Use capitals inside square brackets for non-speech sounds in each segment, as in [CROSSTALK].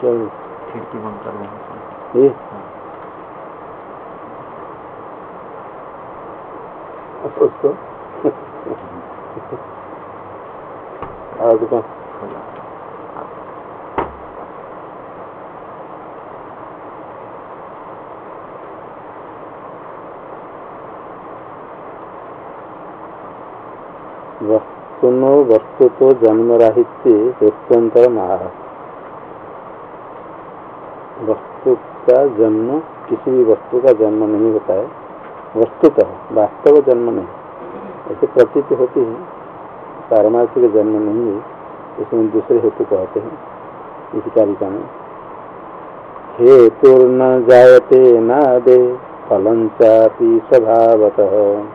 क्या खिड़की बंद कर देंगे ये? उसको? और दुकान खोला वस्तु तो जन्म राहित्य हेतुअंतर माह वस्तु का जन्म किसी भी वस्तु का जन्म नहीं होता है वस्तुतः वास्तव जन्म नहीं। ऐसे प्रतीत होती है, पारमार्थिक जन्म नहीं है, इसमें दूसरे हेतु कहते हैं, इस कारिका में। हेतुर्न जायते नादे फलं चापि स्वभावतः।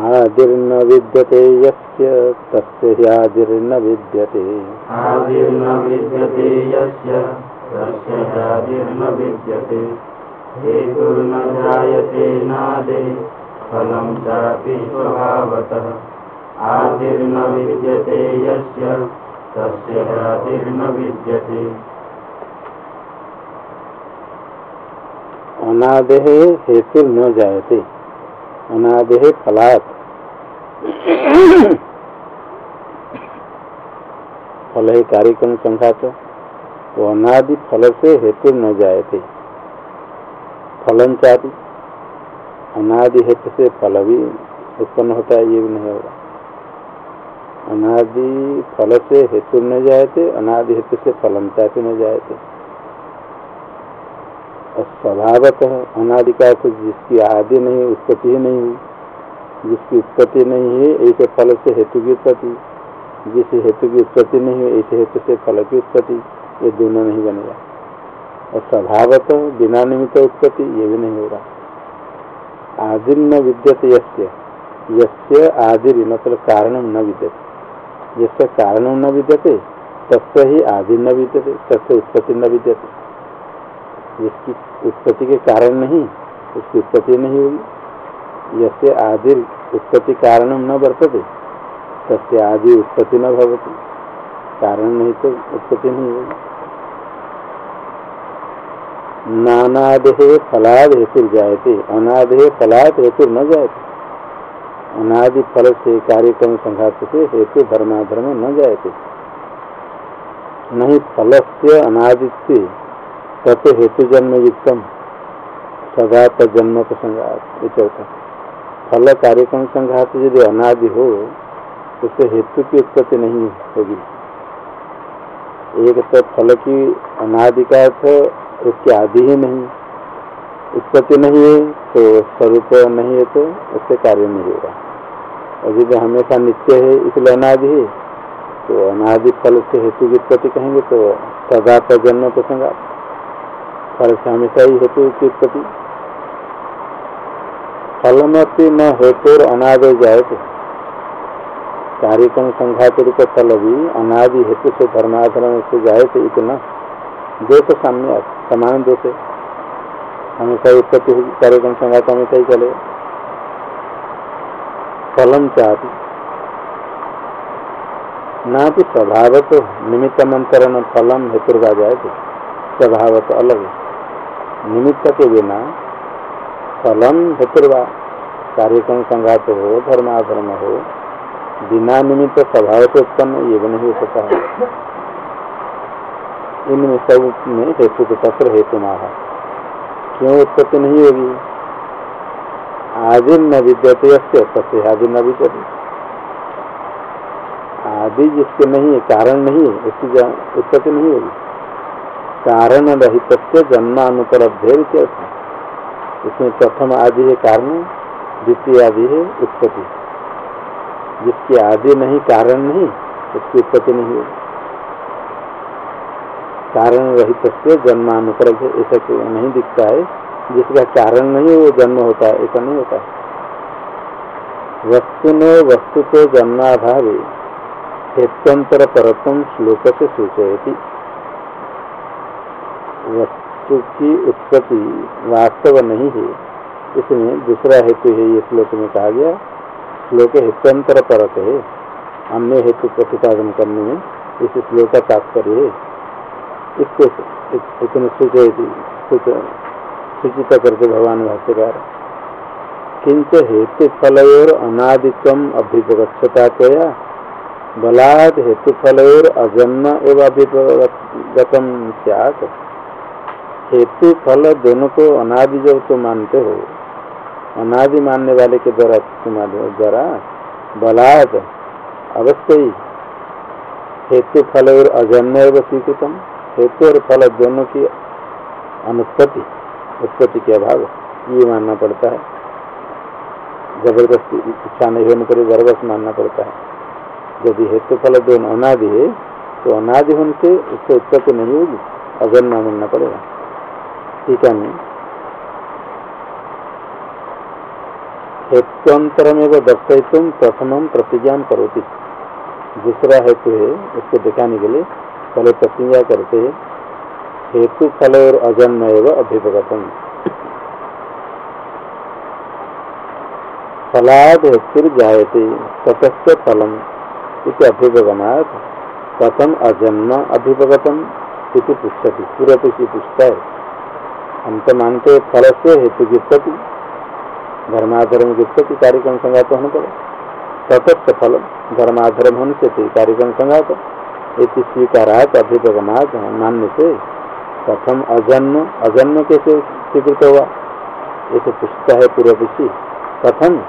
आदिर्न विद्यते यस्य तस्य ह्यादिर्न विद्यते आदिर्न विद्यते यस्य तस्य आदिर्न विद्यते हेतुर्न जायते नादे फलं चापि स्वभावतः। आदिर्न विद्यते यस्य तस्य आदिर्न विद्यते अनादे हेतु न जायते अनादे फलात्। फल है कार्यक्रम संघात तो अनादि फल से हेतु न जायते। फलन चापी अनादि हेतु से फल भी उत्पन्न होता है, ये भी नहीं होगा। अनादि फल से हेतु न जाए थे अनादि हेतु से फलन चापी न जायते। और स्वभावतः अनादि का अर्थ जिसकी आदि नहीं, उत्पत्ति ही नहीं हुई। जिसकी उत्पत्ति नहीं है ऐसे फल से हेतु की उत्पत्ति। जिस हेतु की उत्पत्ति नहीं हुई, ऐसे हेतु से फल की उत्पत्ति। ये दोनों नहीं बनेगा। और स्वभावतः बिना निमित्त उत्पत्ति, ये भी नहीं होगा। आदि न विद्यते यस्य। यस्य आदि मतलब कारण न विद्यते। यस्य कारण न विद्यते, तस्य ही आदि न विद्यते, तस्य उत्पत्ति न विद्यते। जिसकी उत्पत्ति के कारण नहीं, उसकी उत्पत्ति नहीं होगी यसे आदि उत्पत्ति कारण न वर्तते, तस्य आदि उत्पत्ति न भवती, कारण नहीं तो उत्पत्ति नहीं होगी नानादेह फलाद हेतु जायते, अनादेह फलाद हेतु न जायते। अनादि फल से कार्यक्रम संघात से हेतु धर्माधर्म न जायते। नहीं फल से अनादित्य तत् हेतु जन्म युक्तम। सदा तन्म संघात ये चौथा फल कार्यक्रम संघात यदि अनादि हो, उससे हेतु की उत्पत्ति नहीं होगी। एक तो फल की अनादि का अर्थ उसकी आदि ही नहीं। उत्पत्ति नहीं है तो स्वरूप नहीं है तो उससे कार्य नहीं होगा। और यदि हमेशा नित्य है, इसलिए अनादि है तो अनादि फल से हेतु की उत्पत्ति कहेंगे तो सदा जन्म प्रसंगात। फल से हमेशा ही हेतु की उत्पत्ति फलमति न हेतु अनादि जाए तो कार्यक्रम संघात रूप फल भी अनादि हेतु से धर्माधर्म से जाए थे इतना। दोष साम्य समान दोष है। हमेशा उत्पत्ति होगी, कार्यक्रम संघात हमेशा ही चले। फलम चाहती ना तो स्वभाव तो निमित्त मंत्रण फलम हेतुर्गा जाए थे स्वभाव तो अलग है। निमित्त के बिना फलम हेतुर्वा कार्यक्रम संघात हो धर्माधर्म हो बिना निमित्त स्वभाव से उत्पन्न ये भी नहीं हो सकता है इनमें सब में हेतु के तत्र हेतु माह। क्यों उत्पत्ति नहीं होगी? आदि न विद्यते तस्य आदि न विद्यते। आदि जिसके नहीं, कारण नहीं है उसकी उत्पत्ति नहीं होगी। कारण रहित जन्मानुपलब्धे इसमें प्रथम आदि है कारण, द्वितीय आदि है उत्पत्ति। जिसकी आदि नहीं कारण नहीं, उसकी उत्पत्ति नहीं होगी कारण रहित जन्मानुपलब्ध, ऐसा नहीं दिखता है? जिसका कारण नहीं वो जन्म होता है, ऐसा नहीं होता। वस्तु ने वस्तु तो जन्माभाव हेतंतर परतम श्लोक से सूचयती। वस्तु की उत्पत्ति वास्तव नहीं है। इसमें दूसरा हेतु है, ये श्लोक में कहा गया, श्लोक हेतंतर परत है। अन्य हेतु प्रतिपादन करने में इस श्लोक का तात्पर्य है। इसको इतने सूचित करके भगवान भाष्यकार, किंच हेतु फल और अनादित्व अभ्युपगछता क्या बलाद हेतु फल और अजन्म एवं अभ्युपगतम सैत हेतु फल दोनों को अनादि जब तो मानते हो। अनादि मानने वाले के द्वारा द्वारा बलाद अवश्य ही हेतु फल और अजन्य स्वीकृतम। हेतु और फल दोनों की अनुत्पत्ति, उत्पत्ति के अभाव, ये मानना पड़ता है। ज़बरदस्ती इच्छा नहीं होने पर गर्भस मानना पड़ता है। यदि हेतु फल दोनों अनादि है तो अनादि होने से उससे उत्पत्ति नहीं होगी अजन्म मानना पड़ेगा। ठीक है हेत्वंतरमेव दर्शयितुम प्रथम प्रतिज्ञा करोती। दूसरा हेतु है, उसको दिखाने के लिए पहले प्रतिज्ञा करते हैं। हेतु, फल और अजन्म एवं अभिभगतम। फलाद हेतु जायते ततस्य फलम इति अभिभगनाथ कथम अजन्म अभिभगतम इति पृछति पूरा पूछता है हम तो मानते फल से हेतु उत्पत्ति धर्माधर्म की उत्पत्ति कार्यक्रम संघात होने पर। तटस्थ फल धर्माधर्म होने से कार्यक्रम संघात इति स्वीकारात अभिगमात मान्य से। प्रथम अजन्म अजन्म कैसे स्वीकृत हुआ? ये तो पूछता है पूर्व पक्षी कथम?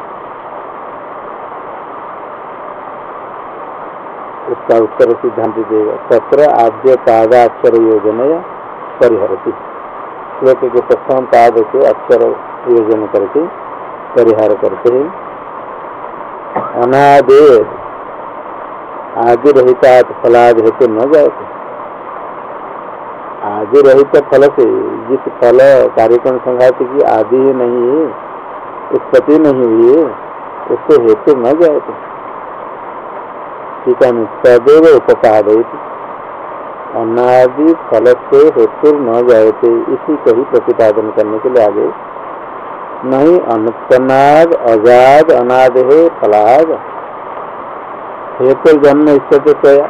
उसका उत्तर सिद्धांत देगा। तत्र आद्य पादाक्षर योजना परिहरती। श्लोक के प्रथम पाद से अक्षर योजना करके परिहार करते हैं अनादे आदि रहित फलाद हेतु न जाए आदि रहित फल से जिस फल कार्यक्रम संघात की आदि ही नहीं है उत्पत्ति नहीं हुई है उससे हेतु न जाए ठीक है तदेव उपपादित अनादि फल से हेतु न जाए इसी को ही प्रतिपादन करने के लिए आगे। नहीं अनुत्पन्नाद अजाद अनाद है फलाद हेतु जन्म स्थित तया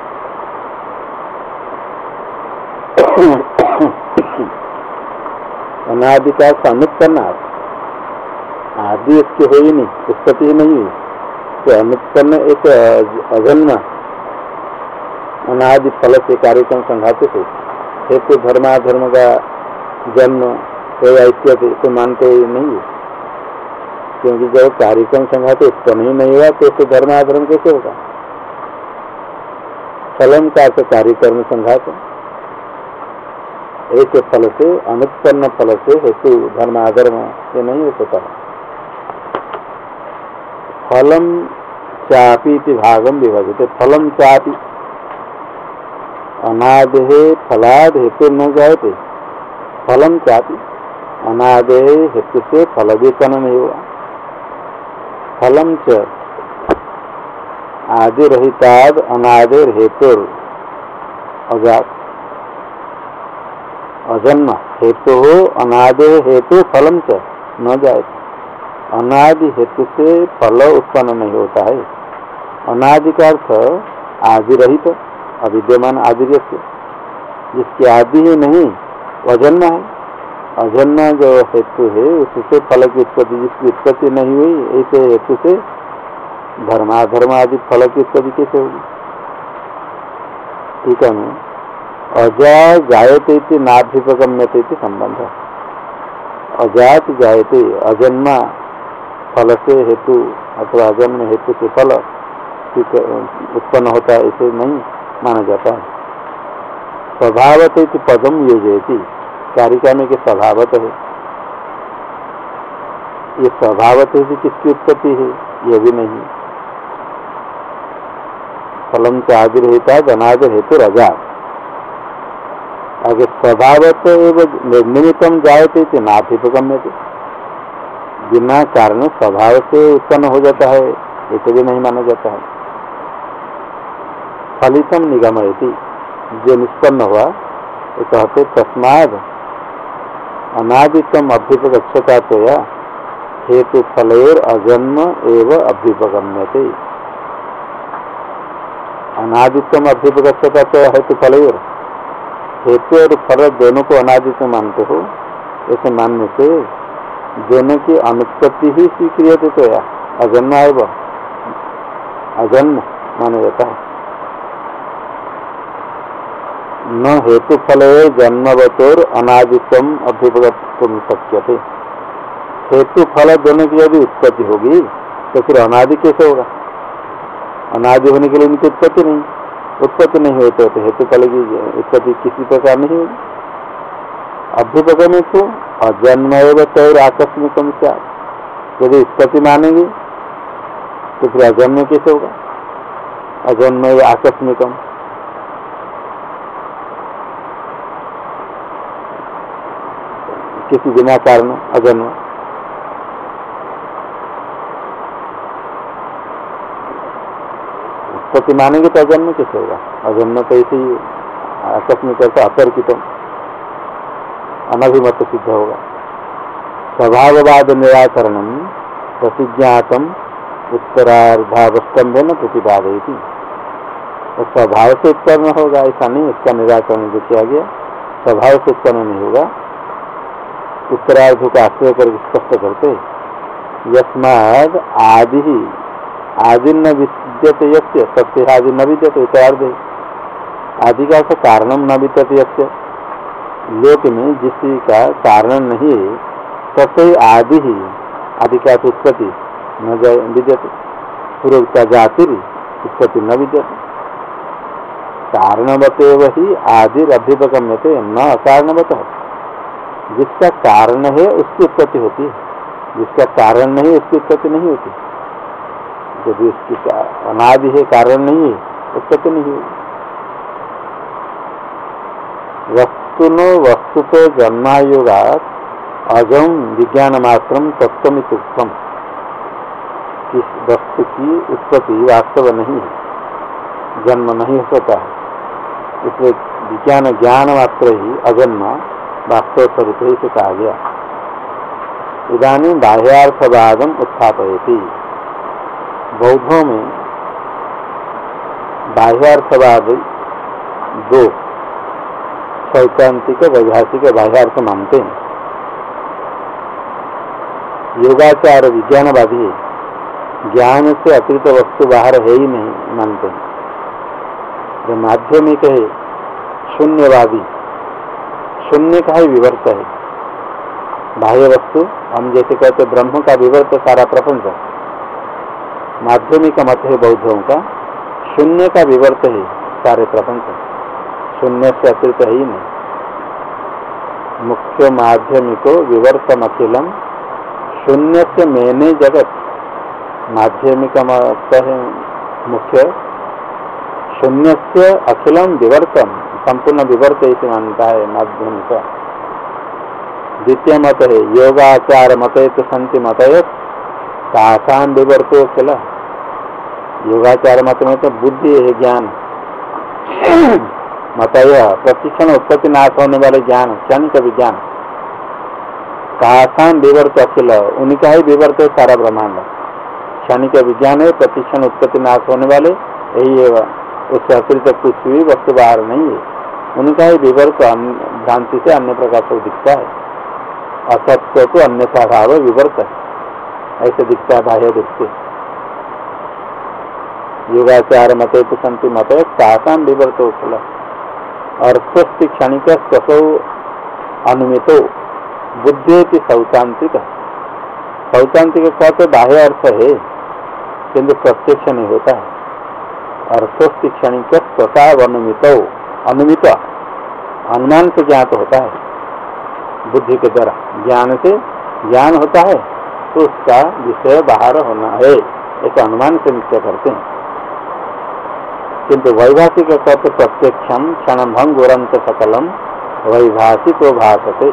अनादि का अनुत्पन्नाद आदि इसके हो ही नहीं, उत्पत्ति नहीं तो अनुत्पन्न एक अजन्म अनादि फल से कार्यक्रम संघाते थे। हेतु धर्माधर्म का जन्म कोई ऐतिह्य तो मानते नहीं है। क्योंकि जब कार्यक्रम संघात उत्पन्न ही नहीं हुआ तो उससे धर्माधर्म कैसे होगा? फलम का तो कार्यक्रम संघात एक फल से, अनुत्पन्न फल से हेतु धर्माधर्म ये नहीं हो सकता। फलम चापी भागम विभाजित। फलम चापी अनादे फलाद हेतु न जाते फलम चापी। अनादे हेतु से फल नहीं हुआ फलम च आदि रहिताद अनादिर हेतु अजात। अजन्म हेतु हो अनादि हेतु फलम च न जाए अनादि हेतु से फल उत्पन्न नहीं होता है अनादि का अर्थ आदि रहित अविद्यमान आदि जिसकी आदि ही नहीं अजन्म है। अजन्म जो हेतु है, उससे फल की उत्पत्ति, जिसकी उत्पत्ति नहीं हुई, ऐसे हेतु से धर्माधर्म आदि फल की उत्पत्ति कैसे होगी? ठीक है अजा जायते नाभ्युपगम्यते संबंध। अजात जायते अजन्मा फल से हेतु अथवा अजन्म हेतु से फल उत्पन्न होता है, ऐसे नहीं। माना जाता है। स्वभावत तो पदम योजयती कारिका में के स्वभावत है? ये स्वभावत है किसकी उत्पत्ति है? ये भी नहीं। फलम से आदि रहता है हेतु रजा। आगे स्वभावत निमित्तम जायते थे नाथिपगम्य थे बिना कारण स्वभाव से उत्पन्न हो जाता है ऐसे भी नहीं माना जाता है। फलितम निगम जो निष्पन्न हुआ। वो कहते, तस्माद अनादितम अभ्युपगछता तो या हेतु फलोर अजन्म एवं अभ्युपगम्यते। अनादित्व अभ्युपगछता तो हेतु फल हेतु और फल दोनों को अनादित्व मानते हो? ऐसे मानने से दोनों की अनुत्पत्ति ही स्वीक्रिय तो या? अजन्म वह अजन्म माना जाता है। न हेतु फल जन्मवतोर अनादित्व अभ्युपगत शक्य हेतु फल दोनों की यदि उत्पत्ति होगी तो फिर अनादि कैसे होगा? अनादि होने के लिए उनकी उत्पत्ति नहीं उत्पत्ति नहीं होते तो हेतु फल की उत्पत्ति किसी प्रकार नहीं होगी। अभ्युपगमित हो अजन्म तैर आकस्मिक यदि उत्पत्ति मानेंगे तो फिर अजन्म कैसे होगा? अजन्म आकस्मिकम किसी बिना कारण अजन्म उत्पत्ति मानेंगे तो अजन्म कैसे होगा? अजन्म तो ऐसे ही आकस्मिक करता अतर्कितम अनभिमत सिद्ध होगा। स्वभाववाद निराकरण प्रतिज्ञातम उत्तरार्धावस्तंभ न प्रतिपादयती। तो स्वभाव से उत्पन्न होगा, ऐसा नहीं इसका निराकरण जो किया गया, स्वभाव से उत्पन्न नहीं होगा। उत्तरार्ध का आश्रय कर स्पष्ट करते यस्माद आदि ही आदि न विद्यते यस्य सत्य आदि न विद्यते, उत्तरार्ध। आदि का अर्थ कारणम न विद्यते यस्य। लोक में जिसका का कारण नहीं है सबसे आदि ही आदि का उत्पत्ति न विद्यते। पूर्व का जाति उत्पत्ति न विद्यते। कारणवत वही आदि अभ्युपगम्यते न अकारणवत। जिसका कारण है उसकी उत्पत्ति होती है। जिसका कारण नहीं, उसकी उत्पत्ति नहीं होती। यदि उसकी अनादि है, कारण नहीं है, उत्पत्ति नहीं होगी वस्तुनो वस्तु तो जन्मायुगा अजम विज्ञान मात्र तत्वमितुक्तम इस वस्तु की उत्पत्ति वास्तव नहीं है। जन्म नहीं हो सकता है। इसलिए विज्ञान ज्ञान मात्र ही अजन्म वास्तव स्वरूप से कहा गया। इधानी बाह्यार्थवादम उत्थापयती। बौद्धों में बाह्यार्थवाद दो सैद्धांतिक वैभाषिक बाह्यार्थ मानते हैं। योगाचार विज्ञानवादी ज्ञान से अतिरिक्त वस्तु बाहर है ही नहीं मानते। हैं जो माध्यमिक है, शून्यवादी शून्य का ही विवर्त है। बाह्य वस्तु, हम जैसे कहते ब्रह्म का विवर्त सारा प्रपंच माध्यमिक मत है बौद्धों का शून्य का विवर्त है सारे प्रपंच शून्य से अतिरिक्त ही नहीं। मुख्य माध्यमिको विवर्तम अखिलम शून्य से मैंने जगत। माध्यमिक मत है मुख्य शून्य से अखिलम विवर्तम। संपूर्ण विवर्त इसे मानता है माध्यमिक द्वितीय मत है, योगाचार मत तो संति मत कासान विवर्तो अखिल योगाचार मत में तो बुद्धि है, ज्ञान। [CLEARS THROAT] मतय प्रतिक्षण उत्पत्ति नाश होने वाले ज्ञान, क्षणिक विज्ञान। कासान विवर्त अखिल उनका ही विवर्त है, सारा ब्रह्मांड। क्षणिक विज्ञान है प्रतिक्षण उत्पत्ति नाश होने वाले, यही है। उससे अतिरिक्त कुछ भी वस्तु बाहर नहीं है। उनका ही विवर्त भ्रांति से अन्य प्रकार से दिखता है। असत्य तो अन्य स्वभाव विवर्त है ऐसे दिखता है बाह्य दृष्टि योगाचार मत संति मत कासान विवर्त उखला और स्वस्ति क्षणिक स्वसौ अनुमितो बुद्धि शौचांतिक शौचांतिक का तो बाह्य अर्थ है, किंतु प्रत्यक्ष नहीं होता है। स्वस्ति क्षणिक स्वता अनुमित अनुमित अनुमान से ज्ञात होता है। बुद्धि के द्वारा ज्ञान से ज्ञान होता है तो उसका विषय बाहर होना है। एक अनुमान से निश्चय करते हैं। किंतु वैभाषिक कहते प्रत्यक्षम क्षण भंगुरंत सकलम वैभाषिक भाषते।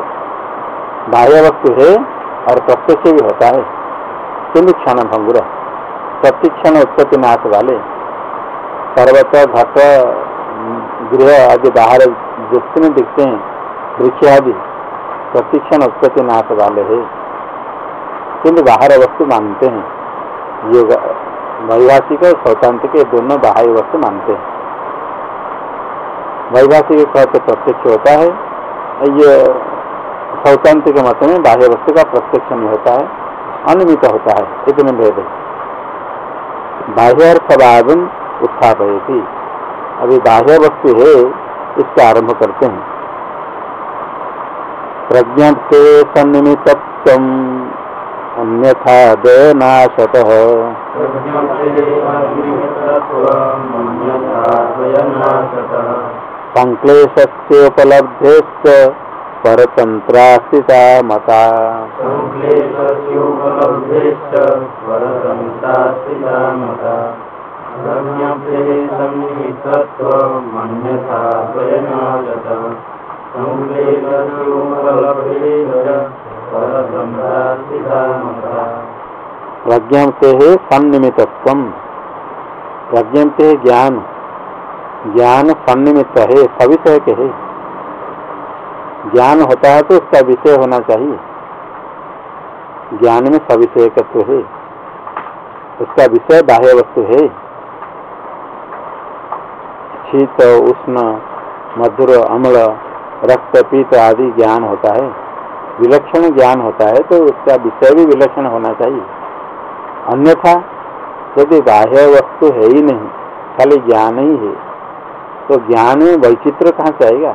बाह्य वस्तु है और प्रत्यक्ष भी होता है। किंतु क्षण भंगुर प्रतिक्षण उत्पत्ति नाश वाले पर्वत, घट, गृह आदि बाहर में दिखते हैं, वृक्ष आदि, प्रतिक्षण उत्पत्ति नाश वाले है। किंतु बाहर वस्तु मानते हैं। योग वैभाषिक और सौतांत्रिक दोनों बाह्य वस्तु मानते हैं। वैभाषिक कहते प्रत्यक्ष होता है। ये स्वतंत्र के मत में बाह्य वस्तु का प्रत्यक्ष नहीं होता है। अनियमित होता है। इतने भेद बाह्य उत्थापयती अभी बाह्य वस्तु है, इसका आरंभ करते हैं। प्रज्ञप्ते सन्निमित्व अन्यथा दयनाशत संक्लेशोपलब्धेश्च परतंत्रास्थिता मता। प्रज्ञप्ते है सन्निमित्व प्रज्ञप्ते है ज्ञान। ज्ञान सन्निमित्त है सविषय के है। ज्ञान होता है तो उसका विषय होना चाहिए। ज्ञान में सविषयकत्व है। उसका विषय बाह्य वस्तु है। शीत, उष्ण, मधुर, अम्ल, रक्त, पीत आदि ज्ञान होता है। विलक्षण ज्ञान होता है तो उसका विषय भी विलक्षण होना चाहिए। अन्यथा, यदि बाह्य वस्तु है ही नहीं, खाली ज्ञान ही है तो ज्ञान में वैचित्र कहाँ से आएगा?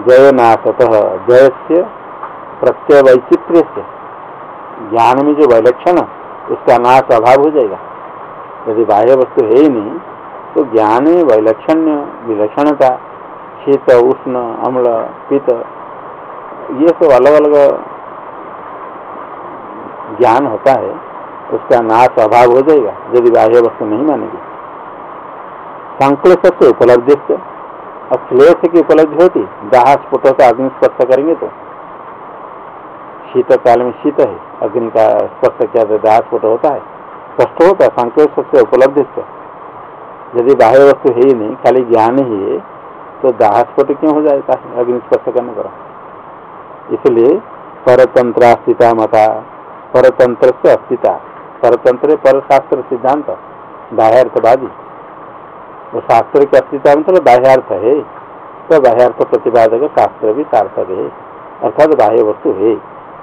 जय नाशत जय से प्रत्यय वैचित्र से ज्ञान में जो वैलक्षण, उसका नाश, अभाव हो जाएगा। यदि बाह्य वस्तु है ही नहीं तो ज्ञान वैलक्षण्य, विलक्षणता, शीत, उष्ण, अम्ल पित ये सब अलग अलग ज्ञान होता है, उसका नाश अभाव हो जाएगा, यदि बाह्य वस्तु नहीं मानेगी। संकलेश से उपलब्धि से, और क्लेश की उपलब्धि होती, दाह, स्फुट होता अग्नि स्पर्श करेंगे तो। शीत काल में शीत है, अग्नि का स्पर्श किया तो दाह, स्फुट होता है। स्पष्ट होता है, संकलेश से उपलब्धि से। यदि बाह्य वस्तु है ही नहीं, खाली ज्ञान ही है तो दाह स्फुट क्यों हो जाता है अग्नि स्पर्श करने पर। इसलिए परतंत्र अस्थिता मता, परतंत्र से अस्थिता परतंत्र पर शास्त्र सिद्धांत, बाह्यार्थवादी। वो शास्त्र की अस्थिता मतलब बाह्यार्थ है तो बाह्यार्थ प्रतिपादक शास्त्र भी सार्थक है। अर्थात बाह्य वस्तु है,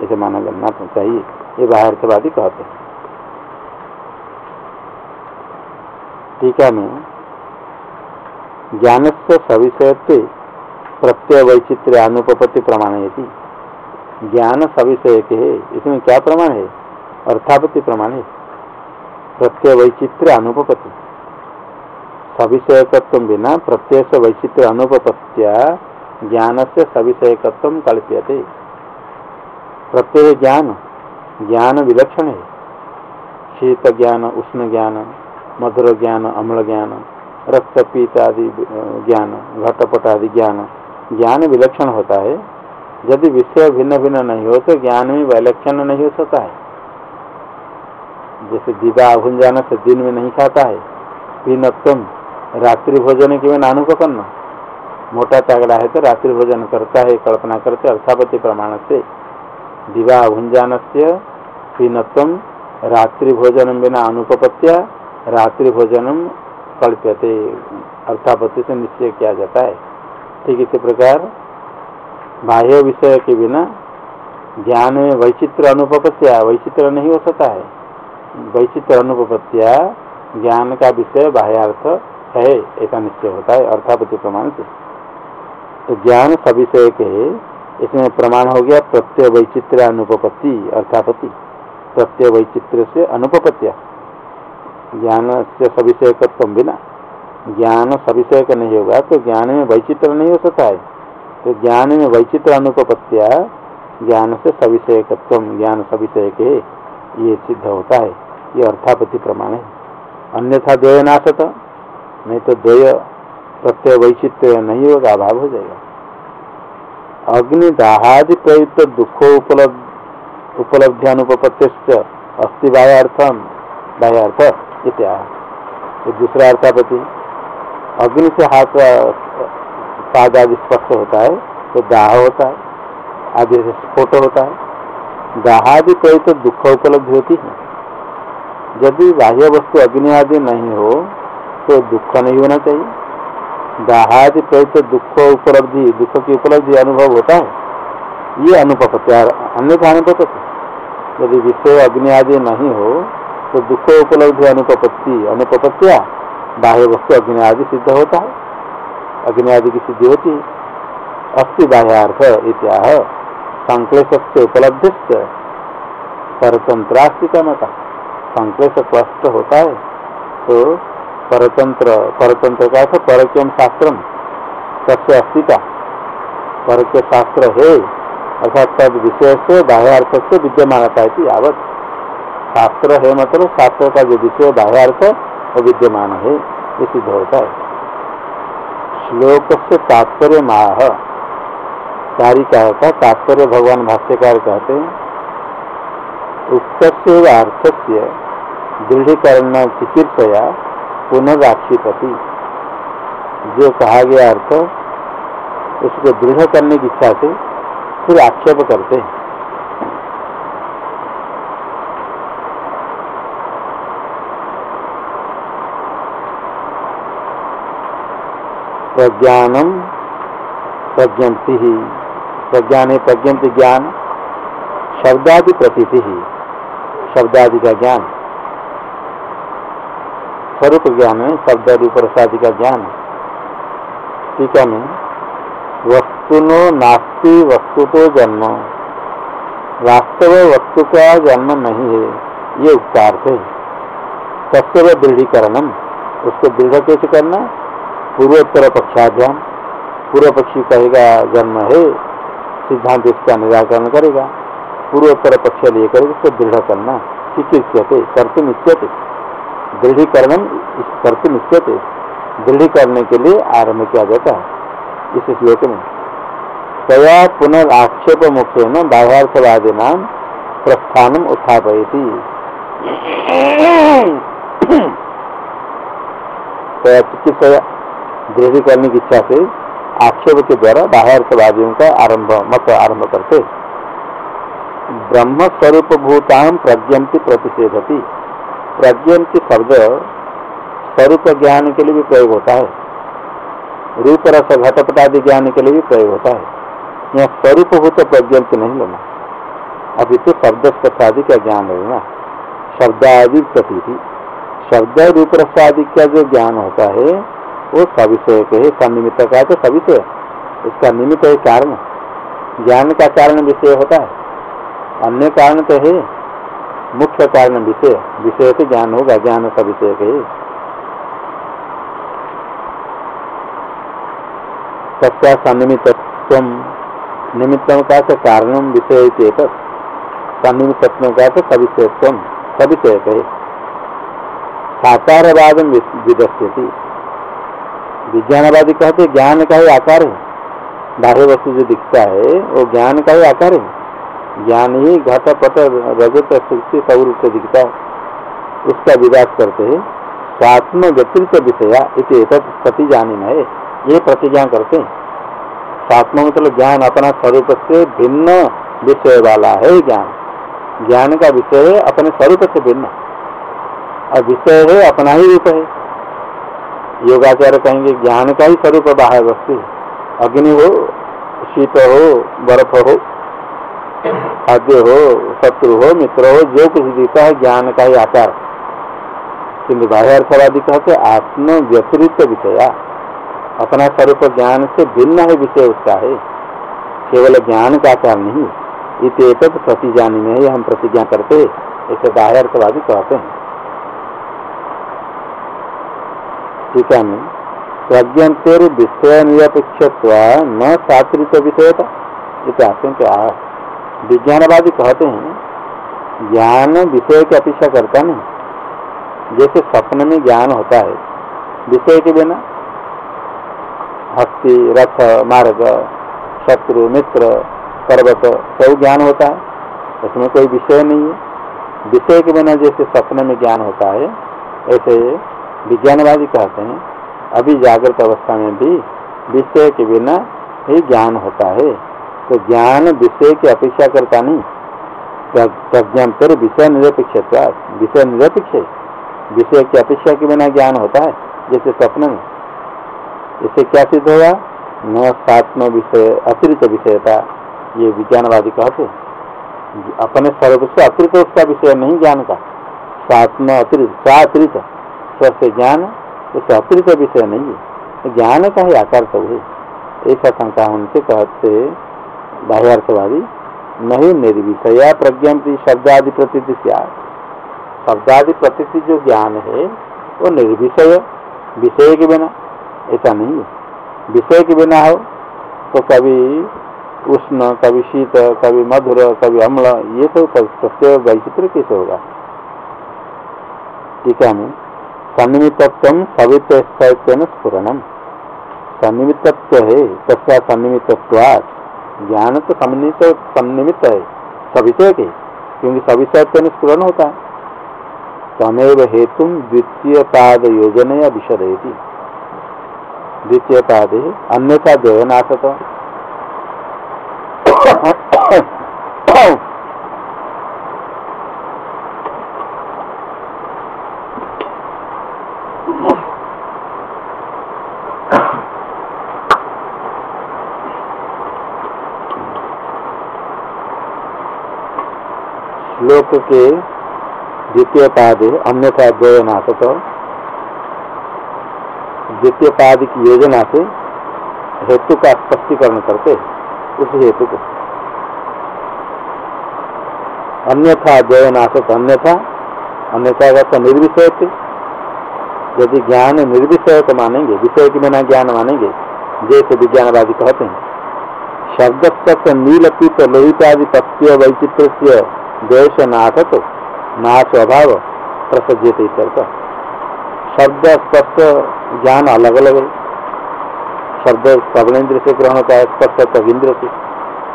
इसे माना करना चाहिए। ये बाह्यार्थवादी कहते हैं। टीका में ज्ञान से सविषय प्रत्यय वैचित्र अनुपत्ति प्रमाण ज्ञान सविषय के है, इसमें क्या प्रमाण है? अर्थापत्ति प्रमाण है। प्रत्यय वैचित्र अनुपत्ति सविषयकत्व बिना प्रत्यय से वैचित्र अनुपत्या ज्ञान से सविषयकत्व कल्प्यते। प्रत्यय ज्ञान ज्ञान विलक्षण है। शीत ज्ञान उष्ण ज्ञान मधुर ज्ञान अम्ल ज्ञान रक्त पीत आदि ज्ञान घटपट आदि ज्ञान। ज्ञान विलक्षण होता है। यदि विषय भिन्न भिन्न नहीं हो तो ज्ञान में वैलक्षण नहीं हो सकता है। जैसे दिवा भुंजाना से दिन में नहीं खाता है। पीनत्म रात्रि भोजन के बिना अनुपन्न। मोटा तगड़ा है तो रात्रि भोजन करता है, कल्पना करते अर्थापति प्रमाण से। दिवा भुंजान से पीनत्म रात्रि भोजन बिना अनुपत्या रात्रि भोजनम कल्प्यते। अर्थापत्ति से निश्चय किया जाता है। ठीक इसी प्रकार बाह्य विषय के बिना ज्ञान में वैचित्र अनुपत्या वैचित्र नहीं हो सकता है। वैचित्र अनुपत्या ज्ञान का विषय बाह्यार्थ है, ऐसा निश्चय होता है अर्थापति प्रमाण से। तो ज्ञान सविषय के, इसमें प्रमाण हो गया प्रत्यय वैचित्र अनुपत्ति अर्थापति प्रत्यय वैचित्र से अनुपत्या ज्ञान से सविषयकत्व बिना ज्ञान सविषय का नहीं होगा तो ज्ञान में वैचित्र नहीं हो सकता है। तो ज्ञान में वैचित्र अनुपत्या ज्ञान से सविषयकत्व, ज्ञान सविषय के ये सिद्ध होता है। ये अर्थापति प्रमाण है। अन्यथा द्वय नाशत, नहीं तो द्वय प्रत्यय वैचित्र नहीं होगा, अभाव हो जाएगा। अग्नि दाहादि प्रयुक्त दुख उपलब्ध उपलब्धि अनुपत्य अस्थि बाह्यार्थम बाह्यार्थ इत्या। दूसरा अर्थापति, अग्नि से हाथ पाद आदि स्पर्श होता है तो दाह होता है, आदि से स्फोट होता है। दाहादि कोई तो दुख उपलब्धि होती है। यदि बाह्य वस्तु अग्नि आदि नहीं हो तो दुख नहीं होना चाहिए। दाहादि प्रयुक्त दुख उपलब्धि, दुख की उपलब्धि अनुभव होता है। ये अनुपत्या अन्य अनुपत्ति यदि विषय अग्नि आदि नहीं हो तो दुख उपलब्धि अनुपत्ति अनुपत्या बाह्य वस्तु अग्नि आदि सिद्ध होता है। अग्नि आदि की सिद्धि होती है। अस्थि बाह्यार्थ इत्याह। संक्लेश से उपलब्धि परतंत्रास्ति का मत संक्लेश स्पष्ट होता है। तो परतंत्र परतंत्र का अर्थ परक्यम शास्त्र सबसे अस्थिता परक्य शास्त्र है। अर्थात तद विषय से बाह्यार्थ से विद्यमानता है यावत। शास्त्र है मतलब शास्त्र का जो विषय बाह्यार्थ वो विद्यमान है ये सिद्ध होता है। श्लोक से तात्पर्य माह। कारिका का तात्पर्य भगवान भाष्यकार कहते हैं उक्त अर्थ से दृढ़ीकरण चिकित्सया पुनराक्षिपति। जो कहा गया अर्थ, उसको दृढ़ करने की इच्छा से फिर आक्षेप करते हैं। प्रज्ञानम प्रज्ञप्ति ही। प्रज्ञान प्रज्ञप्ति ज्ञान, शब्दादि प्रतीति ही, शब्दादि का ज्ञान। स्वरूप ज्ञान है शब्द रूप का ज्ञान। है मैं वस्तुनो नास्ति, वस्तु तो जन्म। वास्तव वस्तु का जन्म नहीं है, ये उपचार्थ है। सबसे दृढ़ीकरणम उसको दृढ़ कैसे करना? पूर्वोत्तर पक्षाध्यान पूर्व पक्षी कहेगा, जन्म है, सिद्धांत इसका निराकरण करेगा। पूर्वोत्तर पक्ष लेकर उसको दृढ़ करना चिकित्सते कर्तुम इच्छते दृढ़ीकरण कर्तुम इच्छते दृढ़ी करने के लिए आरंभ किया जाता है। इस श्लोक में, तया पुनर्क्षेप मुख्य न बाह्यार्थवादी नाम प्रस्थान उत्थापयती। चिकित्सा दृढ़ी करने की इच्छा से आक्षेप के द्वारा बाहर बाह्यार्थवादियों का आरंभ, मत आरंभ करते। ब्रह्म स्वरूप भूताम प्रज्ञप्ति प्रतिषेधती प्रज्ञप्ति शब्द स्वरूप ज्ञान के लिए भी प्रयोग होता है। रूप रस घटपट आदि ज्ञान के लिए भी प्रयोग होता है। यह स्वरूप भूत प्रज्ञप्ति नहीं लेना। अभी तो शब्द आदि का ज्ञान लेना। शब्दादि प्रती शब्द रूप रस आदि का जो ज्ञान होता है वो सविषय के है सनिमित्त का तो सविषय उसका निमित्त है कारण ज्ञान का कारण विषय होता है। अन्य कारण तो है मुख्य कारण विषय विषय से ज्ञान होगा, ज्ञान सविषय के सत्या सनिमित्त निमित्त का तो कारण विषय सन्निमित्त का तो सविषय सविषय है। साकारवाद विदस्यति। विज्ञानवादी कहते ज्ञान का ही आकार है। बाह्य वस्तु जो दिखता है, वो ज्ञान का ही आकार है। ज्ञान ही घट पट रजत सुक्ति सब रूप से दिखता है। उसका विवाद करते हैं। स्वात्म व्यतिरिक्त विषया प्रति जानी है। ये प्रतिज्ञा करते हैं। स्वात्म मतलब ज्ञान, अपना स्वरूप से भिन्न विषय वाला है ज्ञान। ज्ञान का विषय है, अपने स्वरूप से भिन्न। और विषय है, अपना ही रूप है। योगाचार्य कहेंगे, ज्ञान का ही स्वरूप बाह्य वस्तु। अग्नि हो, शीत हो, बर्फ़ हो, खाद्य हो, शत्रु हो, मित्र हो, जो कुछ दिखता है ज्ञान का ही आकार। किन्तु बाह्य अर्थवादी कहते आत्म व्यतिरिक्त विषया। अपना स्वरूप ज्ञान से भिन्न है विषय उसका है। केवल ज्ञान का आकार नहीं इत प्रतिजानी में ही हम प्रतिज्ञा करते ऐसे बाह्य अर्थवादी कहते हैं। टीका में प्रज्ञातेर विषय निरपेक्ष न शास्त्रित विषयता इतना विज्ञानवादी कहते हैं, ज्ञान विषय की अपेक्षा करता नहीं। जैसे स्वप्न में ज्ञान होता है, विषय के बिना हस्ती रथ, मार्ग, शत्रु, मित्र, पर्वत, सब ज्ञान होता है, उसमें कोई विषय नहीं है। विषय के बिना जैसे स्वप्न में ज्ञान होता है, ऐसे विज्ञानवादी कहते हैं, अभी जागृत अवस्था में भी विषय के बिना ही ज्ञान होता है। तो ज्ञान विषय की अपेक्षा करता नहीं। प्रज्ञा तेरे विषय निरपेक्ष विषय निरपेक्ष विषय की अपेक्षा के बिना ज्ञान होता है, जैसे स्वप्न में। इसे क्या सिद्ध होगा न सात्म विषय, अतिरिक्त विषयता ये विज्ञानवादी कहते अपने सर्व से अतिरिक्त उसका विषय नहीं ज्ञान का। सात्म, अतिरिक्त सा स्वस्थ ज्ञान उससे अतिरिक्त विषय नहीं है। ज्ञान का ही आकार सब है। ऐसा शंका उनसे कहते बाह्यार्थवादी नहीं निर्विषया प्रज्ञा शब्दादि प्रती शब्दादि प्रती जो ज्ञान है, वो निर्विषय, विषय के बिना ऐसा नहीं है। विषय के बिना हो तो कभी उष्ण, कभी शीत, कभी मधुर, कभी अम्ल, ये सब प्रत्यय वैचित्र कैसे होगा? टीका में सन्निमित्व सवित्व स्फुरनम सन्निमित्व है तथा सन्निमित्वात् ज्ञान तो सन्निमित सन्निमित्त है सविषय के क्योंकि सविषय तो निष्कुलन होता है। तमेव हेतु द्वितीय पाद योजन या विशद द्वितीय पाद अन्यथा जयनाशत श्लोक के द्वितीय पाद अन्यथा द्वयनाशक द्वितीय पाद की योजना से हेतु का स्पष्टीकरण करते उस हेतु को। अन्यथा द्वयनाशक अन्यथा अन्यथा का निर्विषय यदि ज्ञान निर्विषय को मानेंगे, विषय के बिना ज्ञान मानेंगे, जैसे विज्ञानवादी कहते हैं शब्द नीलपित लोहितादि तत्व वैचित्र द्वेष नाथ तो नाश अभाव प्रसज्यते इत्यर्थ शब्द स्पर्श ज्ञान अलग अलग है। शब्द श्रवणेन्द्र से ग्रहण होता है स्पर्श तविंद्र से।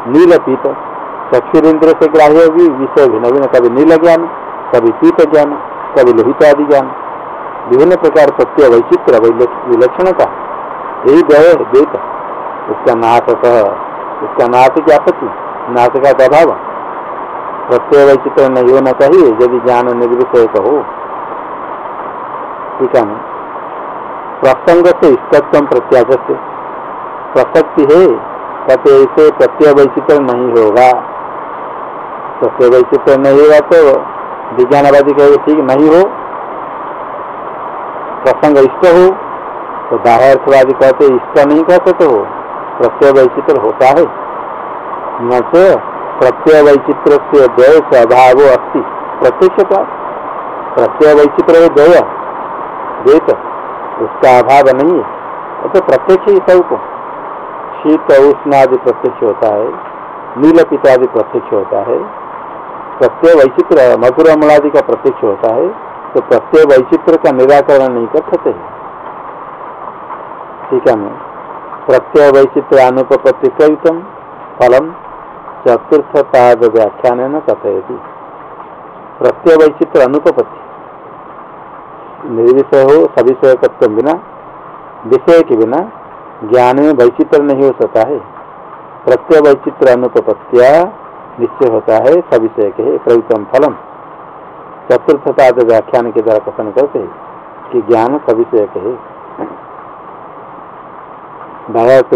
नील पीत चक्षुरेन्द्र से ग्राह्य भी विषय भिन्न भिन्न, कभी नील ज्ञान, कभी पीत ज्ञान, कभी लोहित आदि ज्ञान। विभिन्न प्रकार प्रत्यय वैचित्र विलक्षणता, यही है, द्वैत। उसका नाथ उसका नाथ की आपत्ति, नाथ का अभाव प्रत्यय वैचित्र नहीं होना चाहिए यदि ज्ञान निर्विषय का हो ठीक है? प्रसंग से इष्टत्व प्रत्याग से प्रसक्ति है कहते ऐसे प्रत्यय वैचित्र नहीं होगा। प्रत्यय वैचित्र नहीं होगा तो विज्ञानवादी कहे, ठीक, नहीं हो। प्रसंग इष्ट हो तो बाह्य कहते, इष्ट नहीं कहते तो प्रत्यय वैचित्र होता है। न तो प्रत्यय वैचित्र से द्वय अभाव अस्थि प्रत्यक्ष का प्रत्यय वैचित्र द्वय। द्वैत उसका अभाव नहीं है तो प्रत्यक्ष ही सबको शीत उष्ण आदि प्रत्यक्ष होता है। नील पितादि प्रत्यक्ष होता है। प्रत्यय वैचित्र मधुर अमलादि का प्रत्यक्ष होता है। तो प्रत्यय वैचित्र का निराकरण नहीं कर सकते ठीक है, मैं। प्रत्यय वैचित्र अनुपत्ति फलम चतुर्थ पाद व्याख्यान कथयती। प्रत्यय वैचित्र अनुपत्ति निर्विषय हो सविषय तत्व बिना विषय के बिना ज्ञान में वैचित्र नहीं हो सकता है प्रत्यय वैचित्र अनुपत्तिया निश्चय होता है सविषय के प्रयुतम फलम। चतुर्थ पाद व्याख्यान के द्वारा कथन करते हैं कि ज्ञान सविषय है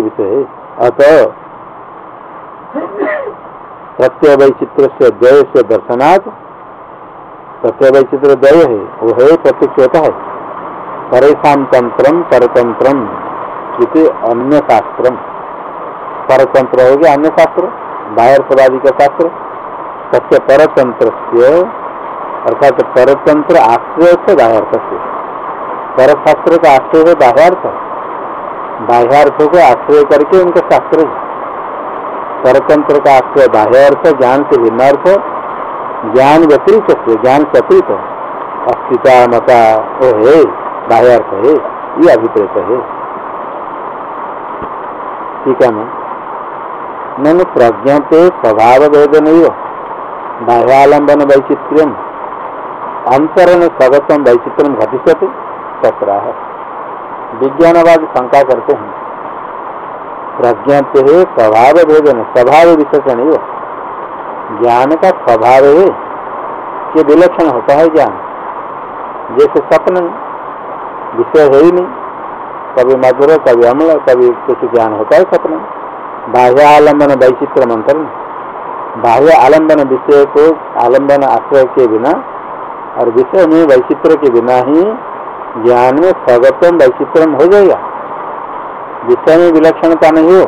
विषय। है अतः प्रत्यय वैचित्र से द्वय से दर्शनाथ प्रत्यय वैचित्र द्वय है वो है प्रत्यक्ष होता है। परेशान तंत्र परतंत्र अन्य शास्त्र परतंत्र हो गया अन्य शास्त्र। बाहर बाह्यर्थवादी का शास्त्र सत्य परतंत्र अर्थात परतंत्र आश्रय से बाह्यार्थ से पर शास्त्र का आश्रय है बाह्यार्थ। बाह्यार्थ को आश्रय करके उनका शास्त्र है। परतंत्र का आश्रय बाह्य अर्थ, ज्ञान से भिन्न अर्थ ज्ञान व्यतिरिक्त ज्ञान से अतिरिक्त अस्तिता मता, ओ है, बाह्य अर्थ है, ये अभिप्रेत है। ठीक है मैं प्रज्ञा पे स्वभाव भेद नहीं हो। बाह्यालंबन वैचित्र्यम, अंतरण स्वगतम वैचित्र्यम घटिष्य तथा विज्ञानवाद शंका करते हैं। प्रज्ञा है स्वभाव भेदन, स्वभाव विशेषण ही ज्ञान का स्वभाव है कि विलक्षण होता है ज्ञान। जैसे स्वप्न विषय है ही नहीं, कभी मधुर, कभी अम्ल कभी कुछ ज्ञान होता है स्वप्न। बाह्य आलंबन वैचित्र मंत्र बाह्य आलंबन विषय को आलंबन आश्रय के बिना और विषय में वैचित्र के बिना ही ज्ञान में स्वगतम वैचित्रम हो जाएगा। विषय में विलक्षणता नहीं हो।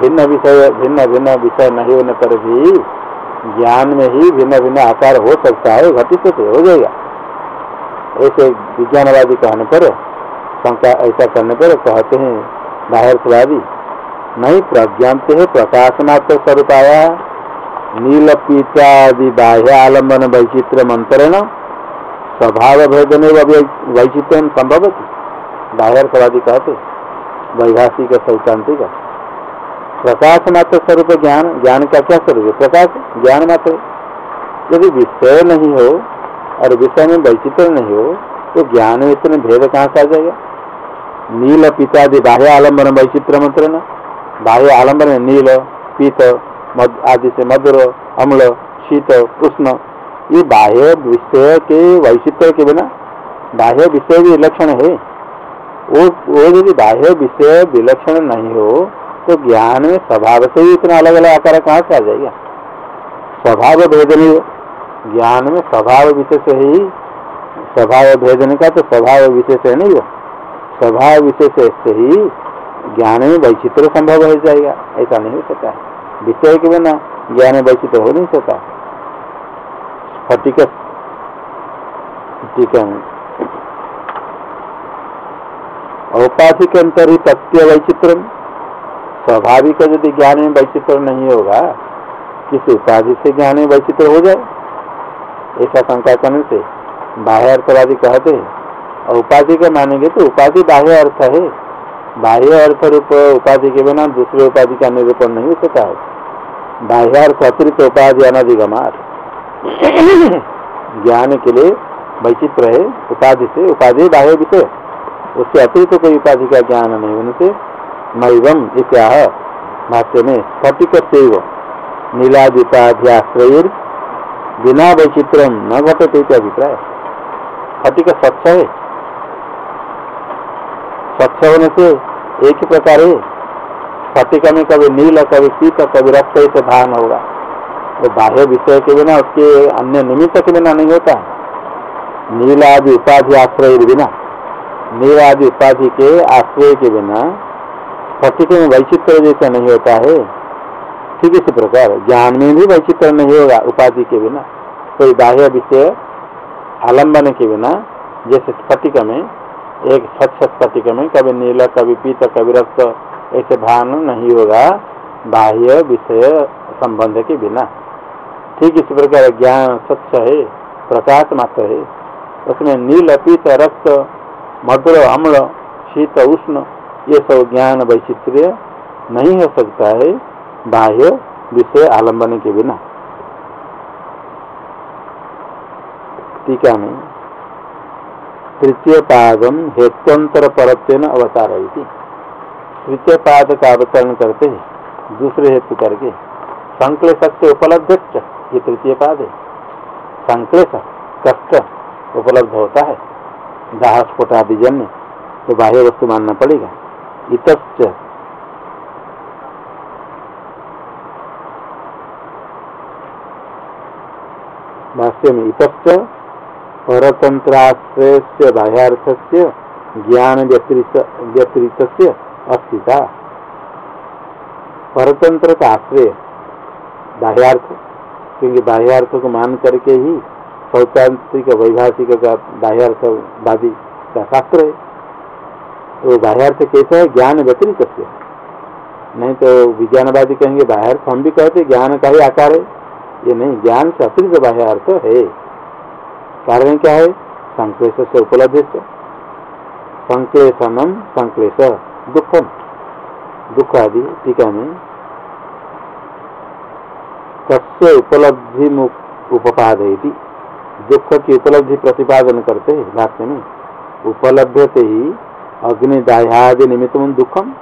भिन्न विषय, भिन्न भिन्न विषय नहीं होने पर भी ज्ञान में ही भिन्न भिन्न आकार हो सकता है, घटित से हो जाएगा। ऐसे विज्ञानवादी कहने पर, शंका ऐसा करने पर कहते हैं बाहरवादी नहीं प्रज्ञाते है प्रकाश मात्र स्वरूप आया नील पीतादि बाह्य आलंबन वैचित्र मंत्रण स्वभाव भेद में वैचित्र संभव बाह्यवादी कहते वैभाषिक सैद्धांतिक प्रकाश मात्र स्वरूप ज्ञान ज्ञान का क्या स्वरूप है? प्रकाश, ज्ञान मात्र। यदि विषय नहीं हो और विषय में वैचित्र नहीं हो तो ज्ञान में इतने भेद कहाँ से आ जाएगा? नील पितादि बाह्य आलंबन वैचित्र मंत्र न। बाह्य आलंबन नील, पीत आदि से मधुर, अम्ल, शीत, उष्ण। ये बाह्य विषय के वैचित्र के बिना बाह्य विषय भी लक्षण है। वो वो यदि बाह्य विषय विलक्षण नहीं हो तो ज्ञान में स्वभाव से ही इतना अलग अलग आकार कहाँ से आ जाएगा? स्वभाव भेद नहीं हो। ज्ञान में स्वभाव विशेष ही, स्वभाव भेदने का तो स्वभाव विशेष है नहीं हो। स्वभाव विशेष से ही ज्ञान में वैचित्र संभव हो जाएगा। ऐसा नहीं हो सकता। विषय के बिना ज्ञान में वैचित्र हो नहीं सकता। स्फटिक औपाधिक अंतर ही तथ्य वैचित्र स्वाभाविक यदि ज्ञान में वैचित्र नहीं होगा। किसी उपाधि से ज्ञान में वैचित्र हो जाए। ऐसा शंका करने से बाह्य अर्थवादी कहते हैं उपाधि का मानेंगे तो उपाधि बाह्य अर्थ है। बाह्य अर्थ रूप उपाधि के बिना दूसरे उपाधि का निरूपण नहीं हो सकता है। बाह्य अर्थ अतिरिक्त उपाधि अनाधिगमार [COUGHS] ज्ञान के लिए वैचित्र है, उपाधि से उपाधि बाह्य विषय। उससे अतिरिक्त कोई उपाधि का ज्ञान नहीं होने से नैवम इत्याह, भाष्य में स्फटिक नीलादिपाध्याश्रय बिना वैचित्र न घटते अभिप्राय। स्फटिक स्वच्छ है। स्वच्छ होने से एक ही प्रकार है। स्फटिक में कभी नील, कभी शीत, कभी रक्त से भान होगा। तो बाह्य विषय के बिना, उसके अन्य निमित्त के बिना नहीं होता। नीलादि उपाधि आश्रय बिना। नील आदि उपाधि के आश्रय के बिना स्फटिक में वैचित्र जैसा नहीं होता है। ठीक इसी प्रकार ज्ञान में भी वैचित्र नहीं होगा उपाधि के बिना। कोई बाह्य विषय आलंबन के बिना, जैसे स्फटिक में, एक स्वच्छ स्फटिक में कभी नीला, कभी पीत, कभी रक्त, ऐसे भान नहीं होगा बाह्य विषय संबंध के बिना। ठीक इसी प्रकार ज्ञान स्वच्छ है, प्रकाश मात्र है। उसमें नील, पीत, रक्त मधुर अम्ल, शीत, उष्ण, ये सब ज्ञान वैचित्र्य नहीं हो सकता है बाह्य विषय आलंबन के बिना। टीका में तृतीय पादम हेत्वंतर परत्न अवतार तृतीय पाद का अवतरण करते हैं, दूसरे हेतु करके। संकलेश से उपलब्ध ये तृतीय पाद है। संकलेश, कष्ट उपलब्ध होता है। दाह स्फोट आदि जन्य तो बाह्य वस्तु मानना पड़ेगा। इत भाष्य में इत परतंत्राश्रय बाह्यार्थ से ज्ञान व्यतिरिक्त अस्थिता परतंत्र का आश्रय बाह्यार्थ, क्योंकि बाह्यार्थ को मान करके ही सौतांत्रिक वैभाषिक का बाह्यार्थवादी का शास्त्र है तो बाह्यार्थ कैसा है ज्ञान व्यतिरिक्त नहीं तो विज्ञानवादी कहेंगे बाह्यार्थ हम भी कहते ज्ञान का ही आकार है ये नहीं ज्ञान से अतिरिक्त बाह्यार्थ है कारण क्या है संक्लेश से उपलब्ध संक्लेशनम संक्लेश दुखम दुख आदि टीका में कस्य उपलब्धि उपादयती दुख की उपलब्धि प्रतिपादन करते हैं, भाष्य में। उपलब्धते ही अग्निदाहादि निमित्त दुखम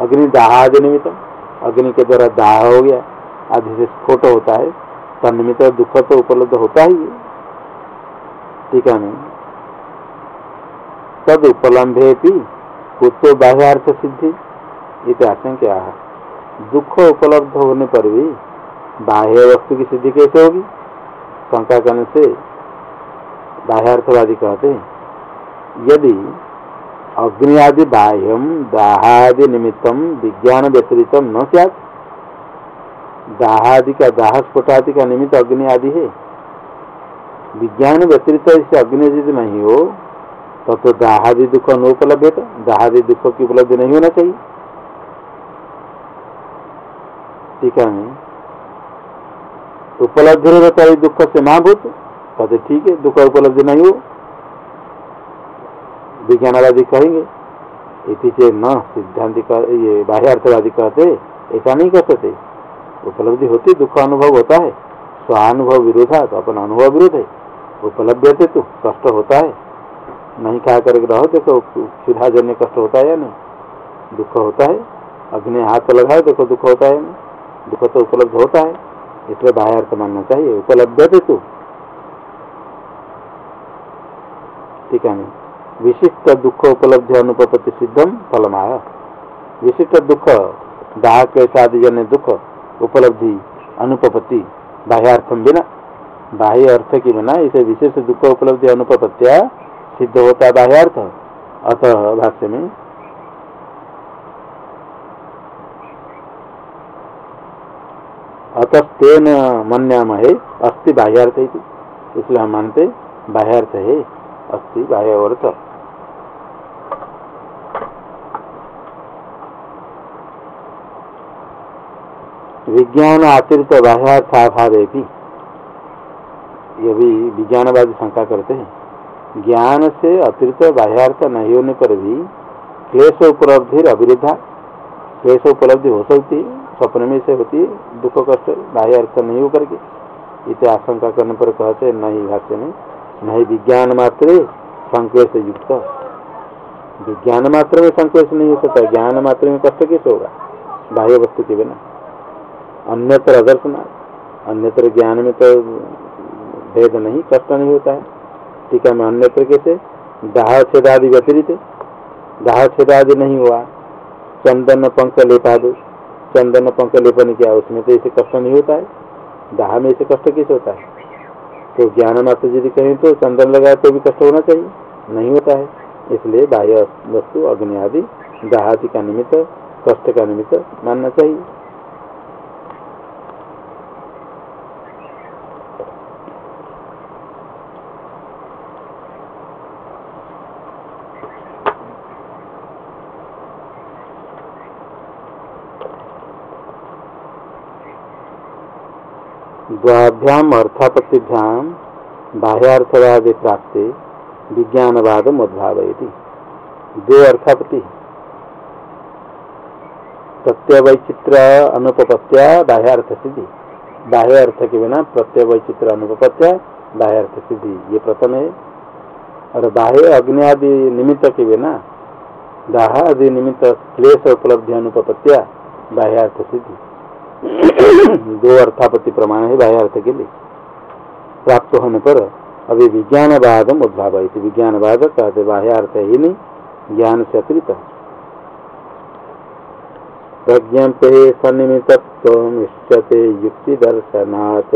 अग्निदाहादि निमित्त अग्नि के द्वारा दाह हो गया, आदि से स्फोट होता है तनिमित दुख तो उपलब्ध होता ही ठीक है नहीं तद उपलम्बे भी कुतो बाह्यार्थ सिद्धि ये आशंका दुख उपलब्ध होने पर भी बाह्य वस्तु की सिद्धि कैसे होगी? शंका करने से बाह्यार्थवादी कहते हैं। यदि अग्नि आदि बाह्यम दाहादि निमित्तम विज्ञान व्यतिरित न क्या दाहादि का दाह स्फुटादि का निमित्त अग्नि आदि है। विज्ञान व्यतिरित इसे अग्नि यदि नहीं हो, तब तो दाहादि दुख न उपलब्ध है। दाहादि दुख की उपलब्धि नहीं होना चाहिए। ठीक है। उपलब्धि रहता है दुख से महाभूत कहते ठीक है, दुख उपलब्धि नहीं हो। विज्ञानवादी कहेंगे, इति न, सिद्धांत ये बाह्यार्थवादी कहते, ऐसा नहीं कर सकते। उपलब्धि होती, दुख अनुभव होता है। स्वानुभव विरोधा तो अपना अनुभव विरोध है। उपलब्ध थे तो कष्ट होता है। नहीं खा करके रहो देखो क्षुधा जन्य कष्ट होता है या नहीं? दुख होता है। अग्नि हाथ लगाए देखो दुख होता है दुख तो उपलब्ध होता है। इसलिए बाह्य अर्थ मानना चाहिए, उपलब्ध थे तो ठीक है विशिष्ट दुख उपलब्धि अनुपति सिद्धम फलमाया। विशिष्ट दुख, दाह के साथ जन्य दुख, उपलब्धि, अनुपपत्ति, बाह्यार्थम बिना, बाह्य अर्थ की बिना इसे विशेष दुख उपलब्धि अनुपत्या सिद्ध होता है बाह्यार्थ। अतः भाष्य में अतस्तेन मन्याम है अस्थि बाह्यार्थ इसलिए हम मानते बाह्यार्थ है अस्थि बाह्य अर्थ विज्ञान आचरित बाह्यार्थाभाव ये भी विज्ञानवादी शंका करते हैं। ज्ञान से अतिरिक्त बाह्यार्थ नहीं होने पर भी क्लेश उपलब्धि अविरुद्धा, क्लेश उपलब्धि हो सकती है। स्वप्न में से होती है, दुख कष्ट, बाह्य अर्थ नहीं हो करके। इसे आशंका करने पर कहते नहीं, भाष्य में, नहीं विज्ञान मात्र संकेश युक्त। विज्ञान मात्र में संकेश नहीं हो सकता, ज्ञान मात्र में कष्ट कैसे होगा? बाह्य वस्तु के बिना। अन्यत्र अदर्शना अन्यत्र ज्ञान में तो भेद नहीं, कष्ट नहीं होता है। है मैं अन्यत्र कैसे? दाह छेदादि व्यतिरित। दाह छेदादि नहीं हुआ। चंदन पंख लेपा दो चंदन पंख लेपन किया उसमें तो ऐसे कष्ट नहीं होता है। दाह में ऐसे कष्ट कैसे होता है? तो ज्ञान मात्र यदि कहें तो चंदन लगाए तो भी कष्ट होना चाहिए, नहीं होता है। इसलिए बाह्य वस्तु, अग्नि आदि, दाहादि का निमित्त, कष्ट का निमित्त मानना चाहिए। द्वाभ्याम अर्थापत्तिभ्याम बाह्यार्थवाद प्राप्त विज्ञानवाद उद्भावयती। दो अर्थापत्ति। प्रत्यय वैचित्र अनुपत्या बाह्यार्थ सिद्धि बाह्य अर्थ के बिना प्रत्यय वैचित्र अनुपत्या बाह्यार्थ सिद्धि ये प्रथम। है और बाह्य अग्नि आदि निमित्त के बिना दाह आदि निमित्त क्लेश उपलब्धि अनुपत्या बाह्यार्थ सिद्धि दो अर्थापत्ति प्रमाण है बाह्य अर्थ के लिए। प्राप्त होने पर अभी विज्ञानवाद उद्भाव विज्ञानवाद कहते बाह्य अर्थ ही नहीं, ज्ञान से अतिरिक्त प्रज्ञप्ते सन्निमित्तत्वमिष्यते युक्तिदर्शनात्।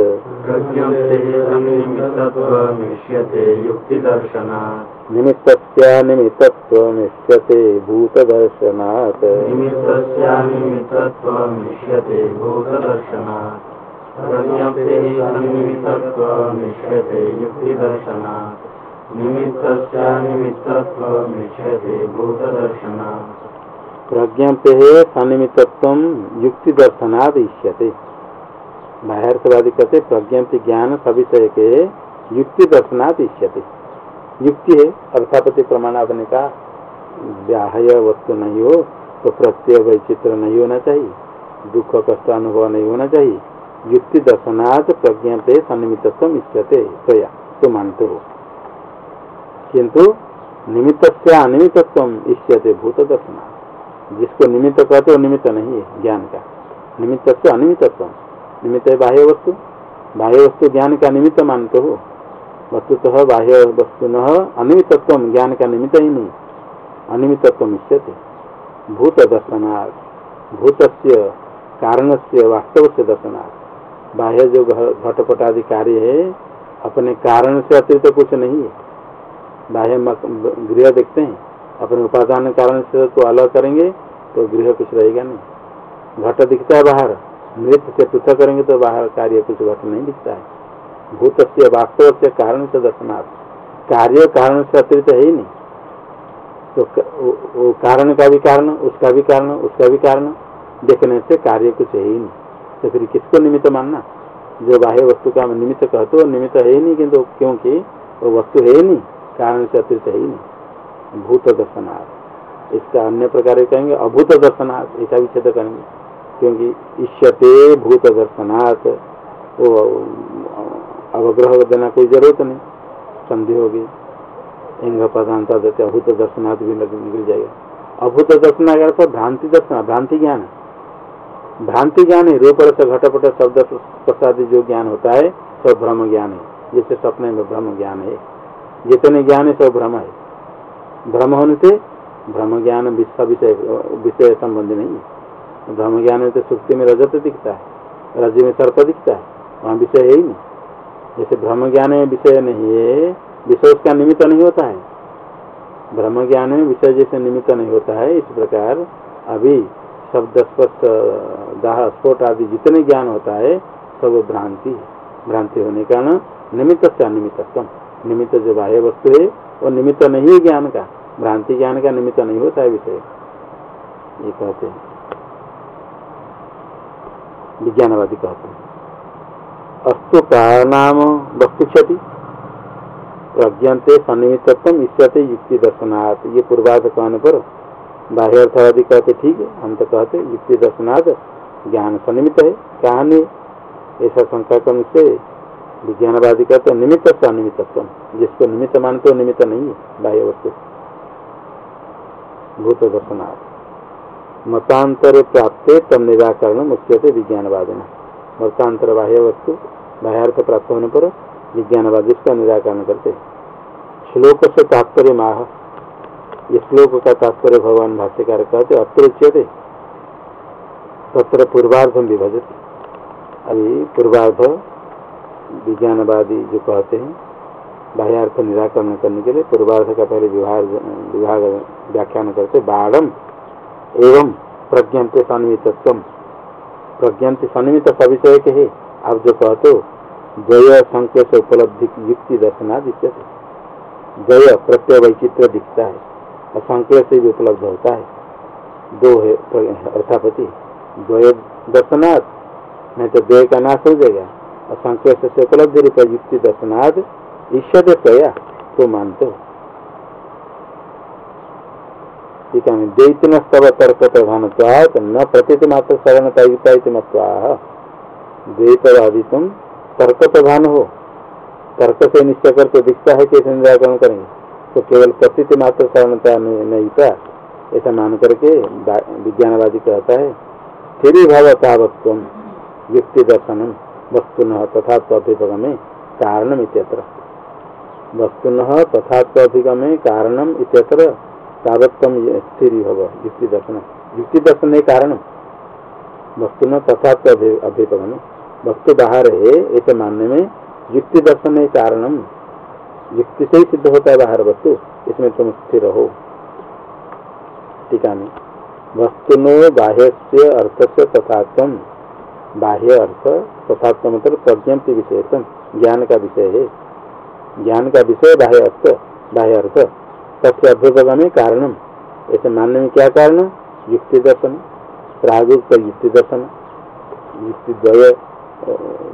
निमित्तस्यानिमित्तत्वमिष्यते भूतदर्शनात्। निमित्तस्यानिमित्तत्वमिष्यते भूतदर्शनात्। प्रज्ञप्ते सन्निमित्तत्वमिष्यते युक्तिदर्शनात्। निमित्तस्यानिमित्तत्वमिष्यते भूतदर्शनात्। प्रज्ञप्ते इष्यते बाह्यर्थवादी कहते प्रज्ञप्ति ज्ञान सविषय के युक्ति दर्शनाद इष्यते। युक्ति है। अर्थापति प्रमाण आपने का बाह्य वस्तु नहीं हो तो प्रत्यय वैचित्र नहीं होना चाहिए। दुख, कष्ट, अनुभव नहीं होना चाहिए। युक्ति दर्शनाथ प्रज्ञप्ते सनिमित्व इष्यते तो या तो मानते हो। किंतु निमित्त से अनिमित्व इष्यते भूत दर्शनाथ जिसको निमित्त कहते हो निमित्त नहीं है, ज्ञान का। निमित्त से अनिमित्व निमित्त है बाह्य वस्तु। बाह्य वस्तु ज्ञान का निमित्त मानते हो। वस्तु तो बाह्य वस्तु न अनिमित्व ज्ञान का निमित्त ही नहीं अनिमित्व इष्यते। भूत दर्शनार्थ भूत कारण से वास्तव से दर्शनार्थ बाह्य जो घटपट आदि कार्य है अपने कारण से अतिरिक्त कुछ नहीं है। बाह्य गृह देखते हैं, अपने उपादान कारण से तो अलग करेंगे तो गृह कुछ रहेगा नहीं। घट दिखता है बाहर नृत्य से पृथक करेंगे तो बाहर कार्य कुछ घट नहीं दिखता है। भूत से वास्तव से कारण से दर्शनार्थ। कार्य कारण से अतिरिक्त है ही नहीं। तो वो कारण का भी कारण, उसका भी कारण, उसका भी कारण, देखने से कार्य कुछ है ही नहीं। तो फिर किसको निमित्त मानना? जो बाह्य वस्तु का निमित्त कहते हो, निमित्त है ही नहीं किंतु क्योंकि वो वस्तु है ही नहीं, कारण से अतिरिक्त है ही नहीं। भूत दर्शनार्थ। इसका अन्य प्रकार कहेंगे, अभूत दर्शनार्थ, ऐसा विच्छेद करेंगे। क्योंकि ईश्वते भूत दर्शनार्थ। वो अवग्रह देना कोई ज़रूरत नहीं। संधि होगी। इंग प्रधानता देते, अभूत दर्शनार्थ भी निकल जाएगा। अभूत दर्शन अगर भ्रांति दर्शन, भ्रांति ज्ञान। भ्रांति ज्ञान है रूप से घटपट, शब्द प्रसाद जो ज्ञान होता है सब भ्रम ज्ञान है। जैसे सपने में भ्रम ज्ञान है। जितने ज्ञान है सब भ्रम है। भ्रम होने से भ्रम ज्ञान विश्व विषय विषय संबंधी नहीं भ्रम ज्ञान है तो सुक्ति में रजत दिखता है। रज में सर्प दिखता है। वहाँ विषय है ही नहीं। जैसे भ्रम ज्ञान में विषय नहीं है, विषय उसका निमित्त नहीं होता है। ब्रह्म ज्ञान में विषय जैसे निमित्त नहीं होता है, इस प्रकार अभी शब्द स्पष्ट दाह, स्फोट आदि जितने ज्ञान होता है, सब भ्रांति भ्रांति होने का कारण निमित्त से अनिमित्तम निमित्त जो बाह्य वस्तु है, वो निमित्त नहीं है ज्ञान का। भ्रांति ज्ञान का निमित्त नहीं होता है विषय। ये कहते हैं। विज्ञानवादी कहते हैं। अस्तु कारणाम वस्तु क्षति प्रज्ञाते सन्निमित्तम युक्ति दर्शनाथ ये पूर्वाध कहने पर बाह्य अर्थवादी कहते, ठीक है हम तो कहते युक्ति दर्शनाथ ज्ञान सन्निमित है कहानी ऐसा शंका कम से विज्ञानवादी कहते, निमित्त से जिसको निमित्त मानते हो, निमित्त नहीं है, बाह्य वस्तु। भूत दर्शनाथ मतांतर प्राप्त तम निराकरण मुख्य से विज्ञानवादी मतांतर बाह्य वस्तु, बाह्यार्थ प्राप्त होने पर विज्ञानवादी इसका निराकरण करते श्लोक से तात्पर्य माह। ये श्लोक का तात्पर्य भगवान भाष्यकार कहते अत्र तत्र पूर्वार्धम विभजित। अभी पूर्वार्ध विज्ञानवादी जो कहते हैं, बाह्यार्थ निराकरण करने के लिए पूर्वार्ध का पहले विभाग विभाग व्याख्यान करते बाढ़ एवं प्रज्ञाते सन्मित प्रज्ञाते सन्मित सविषय के है। आप जो कहते हो द्वय संकेत उपलब्धि युक्ति दर्शना दर्शनादित्य द्वय प्रत्यय वैचित्र दिखता है और से भी उपलब्ध होता है। दो है, अर्थापति द्वय दर्शनाथ नहीं तो द्वय का नाश हो जाएगा। और से उपलब्ध रूप युक्ति दर्शनाथ ईश्वर तो मानते हो। ठीक है द्वैतन स्तव तर्क प्रधान न प्रतीत मात्र शरणता युक्ता मत्वा द्वैतवादी तुम तर्क प्रधान हो तर्क से निश्चय करके दिखता है कैसे निराकरण करेंगे तो केवल प्रतीति मात्र शरणता नहीं था ऐसा मान करके विज्ञानवादी कहता है फिर भाव तावत्व युक्ति दर्शन वस्तुन तथा में कारणम इत्यत्र वस्तुन तथा में कारणम इत्यत्र तावत्व स्थिर भव युक्ति दर्शन। युक्ति दर्शन है कारण। वस्तुन तथा अभ्युपगमे वस्तु बाहर है, ऐसे मानने में युक्ति दर्शन है कारणम। युक्ति से ही सिद्ध होता है बाहर वस्तु, इसमें तुम स्थिर हो। टीका में वस्तुनो बाह्य से अर्थ से तथात्म बाह्य अर्थ तथात्म मतलब विषय ज्ञान का विषय है। ज्ञान का विषय बाह्य अर्थ बाह्य अर्थ। सबसे अभ्युपग में कारणम। ऐसे मानने में क्या कारण? युक्ति दर्शन प्रागुक्त युक्ति दर्शन युक्ति द्वय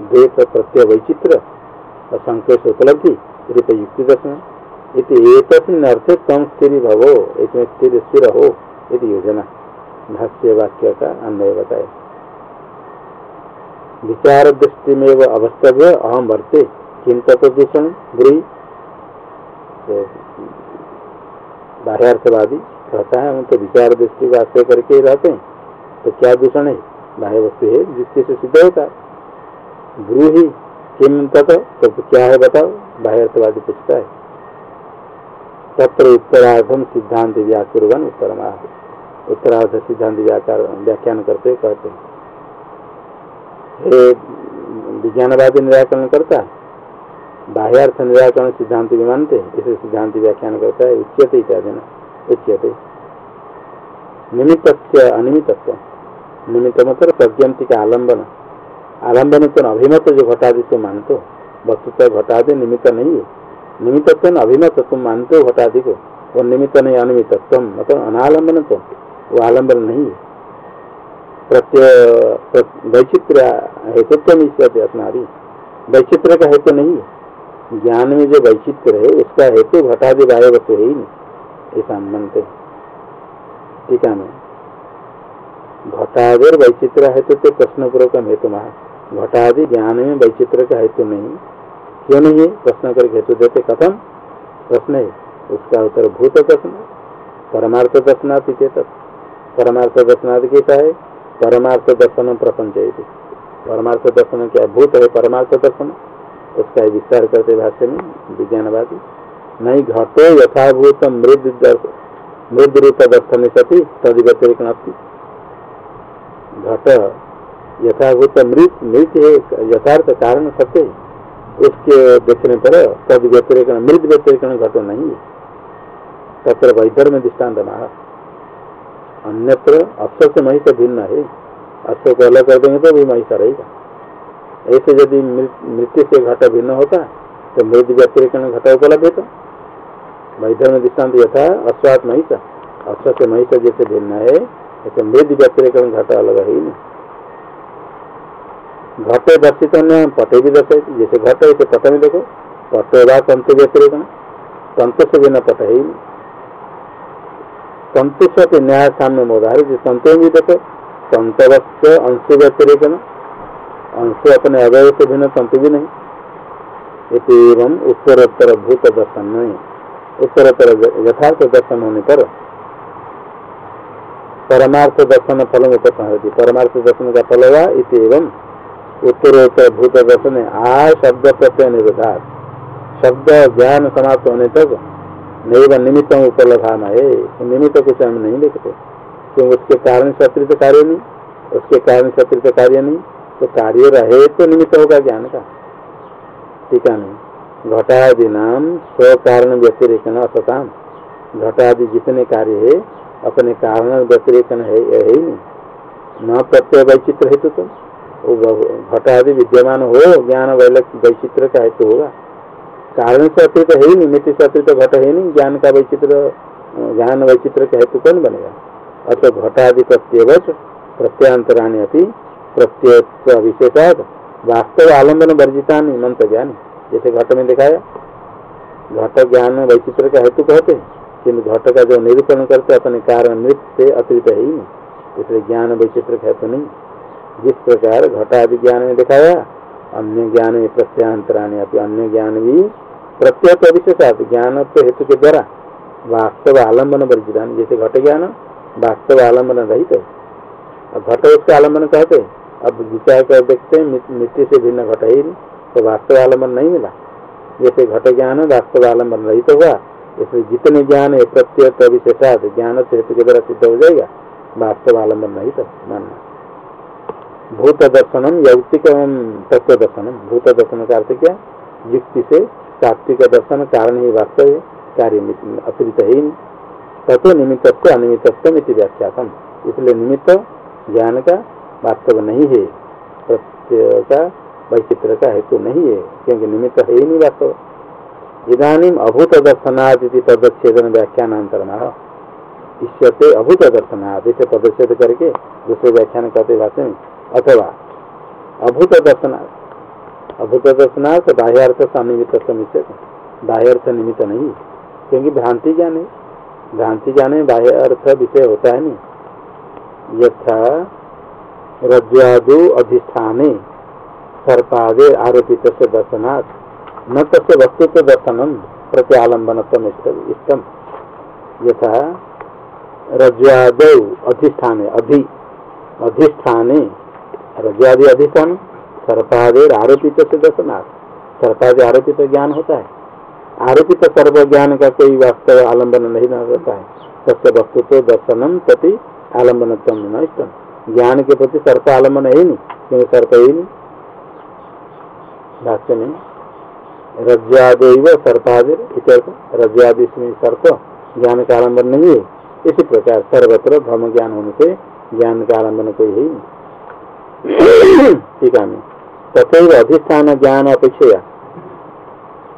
द्वेष प्रत्यय वैचित्र संकेत उपलब्धि, रूप युक्ति दर्शन एक अर्थ कम स्थिर भवो इसमें स्थिर स्थिर हो यदि योजना। भाष्य वाक्य का अन्वय बताए विचार दृष्टि में अवस्तव्य अहम वर्ते। चिंता तो दूषण तो बाह्यार्थवादी कहता है हम तो विचार दृष्टि को आश्रय करके रहते हैं। तो क्या दूषण है? बाह्य वस्तु है जिससे से सिद्ध होता है। ब्रूही किम तत् तो क्या है बताओ? बाह्यर्थवादी पूछता है। तत्र उत्तरार्धम सिद्धांत व्याकुर्वन उत्तरमा उत्तरार्ध सिद्धांत व्याकार, व्याख्यान करते कहते हे। विज्ञानवादी निराकरण करता बाह्यार्थ निराकरण सिद्धांत भी मानते इसे सिद्धांत व्याख्यान करता है उच्यते इत्यादि न। उच्यते निमित्त अनिमित्व निमित्त मतलब प्रज्ञप्ति का आलंबन आलंबन तो अभिमत जो घटादि तुम मानते हो। वस्तुतः घटादि निमित्त नहीं है। निमित्त अभिमत तुम मानते हो घटादि को। वो निमित्त नहीं अनिमित तुम मतलब अनालंबन तो। वो आलंबन नहीं है। प्रत्यय वैचित्र हेतुत्व इष्यते अस्नादि वैचित्र का हेतु नहीं है। ज्ञान में जो वैचित्र है, उसका हेतु घटादि बाह्य वस्तु है ही नहीं। ऐसा मानते ठीक है घटादि वैचित्र हेतु तो प्रश्न हेतु महा। घटादि ज्ञान में वैचित्र का हेतु नहीं। क्यों नहीं है? प्रश्न करके हेतु देते कथम? प्रश्न है। उसका उत्तर भूत प्रश्न, परमार्थ दर्शनाथ परमार्थ दर्शनाथ कैसा है? परमार्थ दर्शन प्रपंच परमार्थ दर्शन क्या? भूत है, परमार्थ दर्शन। उसका विस्तार करते भाष्य में, विज्ञानवादी। नहीं घटो यथाभूत मृद मृद रूप दर्शन सती तद व्यतिरिक घट यथाभूत मृत मृत है यथार्थ कारण सत्य उसके देखने पर तद व्यतिरिक मृत व्यतिरिक घटो नहीं है। तत्र वैधर्म दृष्टांत महा। अन्यत्र अश्व से भिन्न है। अश्व अलग कर देंगे तो भी महिष रहेगा। ऐसे यदि मृत्यु से घट भिन्न होता तो मृत व्यतिरिक घट उपलब्ध है वैधर्म दृष्टांत यथा, अश्वात महिष। अश्व से महिष जैसे भिन्न है, ऐसे मृद व्यतिरिक घट अलग है ही घटे दर्शित अन्य पटे भी दर्शित जैसे घट है तो पट में देखो पट वा तंतु व्यतिरिक तंतु से बिना पट है ही नहीं। तंतु से न्याय सामने मोदार जो तंतु में भी देखो तंतवस्त अंश व्यतिरिक अंश अपने अवय से भिन्न तंतु भी नहीं। एवं उत्तरोत्तर भूत दर्शन नहीं उत्तरोत्तर यथार्थ दर्शन होने पर परमार्थ दर्शन फल में होती। परमार्थ दर्शन का फल हुआ एवं उत्तरोत्तर भूत दर्शन आ शब्द प्रत्यय निरोधा शब्द ज्ञान समाप्त होने तक नहीं निमित्त उपलब्धान है। निमित्त कुछ हम नहीं देखते क्यों उसके कारण शत्रुत कार्य नहीं, उसके कारण शत्रुत कार्य नहीं। तो कार्य रहे तो निमित्त होगा ज्ञान का। ठीक है नहीं घटादि नाम स्व कारण व्यतिरेक असताम। घटादि जितने कार्य है, अपने कारण व्यतिरेकन है, ही नहीं। न प्रत्यय वैचित्र हेतु तो घट आदि विद्यमान हो, ज्ञान वैचित्र का हेतु होगा। कारण से अतिरिक्त है ही नहीं मिट्टी से अतिरिक्त घट है नहीं, ज्ञान का वैचित्र, ज्ञान वैचित्र का हेतु कौन बनेगा? अतः घटादि प्रत्येवच प्रत्यांतराणी अति प्रत्यय विशेषाद वास्तव आलंबन वर्जिता नहीं मंत्र ज्ञान। जैसे घट में दिखाया घट ज्ञान वैचित्र का हेतु कहते किन्तु घट का जो निरूपण करते अपने कारण नृत्य से अतिरिक्त है ही नहीं। इसलिए ज्ञान वैचित्र का हेतु नहीं। जिस प्रकार घटादि ज्ञान में दिखाया अन्य ज्ञान में प्रत्यांतराणी अन्य ज्ञान भी प्रत्यय विशेषात ज्ञान तो हेतु के द्वारा वास्तव आलंबन वर्जितान। जैसे घट ज्ञान, वास्तव आलंबन रहित है। घट उसका आलंबन कहते अब विचार कर देखते हैं मिट्टी से भिन्न घट ही तो वास्तव आलंबन नहीं मिला। जैसे घट ज्ञान वास्तव आलंबन रहित हुआ इसलिए जितने ज्ञान है प्रत्यय विशेषात ज्ञान से हेतु के द्वारा सिद्ध हो जाएगा। वास्तव आलंबन नहीं तो मानना। भूत दर्शनम यौक्तिक तत्व दर्शनम भूत दर्शन का अर्थ क्या? युक्ति से सात्विक दर्शन कारण ही वास्तव है, कार्य अतिरिक्त ही तत्व निमित्त अनिमित्व व्याख्यातम। इसलिए निमित्त ज्ञान का वास्तव नहीं है। प्रत्यय का वैचित्र का हेतु नहीं है, क्योंकि निमित्त है ही नहीं वास्तव। इधानीम अभूत दर्शनादि पदच्छेदन व्याख्यानांतर इष्यते अभूत दर्शनादि से पदच्छेद करके दूसरे व्याख्यान करते भाषण में। अथवा अभूत दर्शनार्थ अभूत दर्शनार्थ बाह्यार्थ सनिमित्त समित बाह्यार्थ निमित्त नहीं, क्योंकि भ्रांति ज्ञान है भ्रांति ज्ञान बाह्य अर्थ विषय होता है नहीं। यथा रज्वादु अधिष्ठाने। सर्पादे आरोपित से दर्शनार्थ न तस्य वस्तुत्व दर्शनम प्रत्यालंबन इष्टम। यथा रज्वाद अधिष्ठाने, अधि, अधिष्ठाने रज्वादि अधिष्ठान सर्पादेर आरोपित से दर्शनार्थ सर्पादि आरोपित ज्ञान होता है। आरोपित सर्व ज्ञान का कोई वास्तव आलंबन नहीं रहता है। सबसे वस्तु तो दर्शनम प्रति आलंबन न इष्टम। ज्ञान के प्रति सर्प आलंबन है नहीं, क्योंकि सर्प ही नहीं। भाष्य में, रज्जादेव सर्पादिर रज्जादि में सर्प ज्ञान का आलंबन नहीं है। इसी प्रकार सर्वत्र भ्रम ज्ञान होने से ज्ञान का आलंबन कोई है ठीक है तथा अधिष्ठान ज्ञान अपेक्षा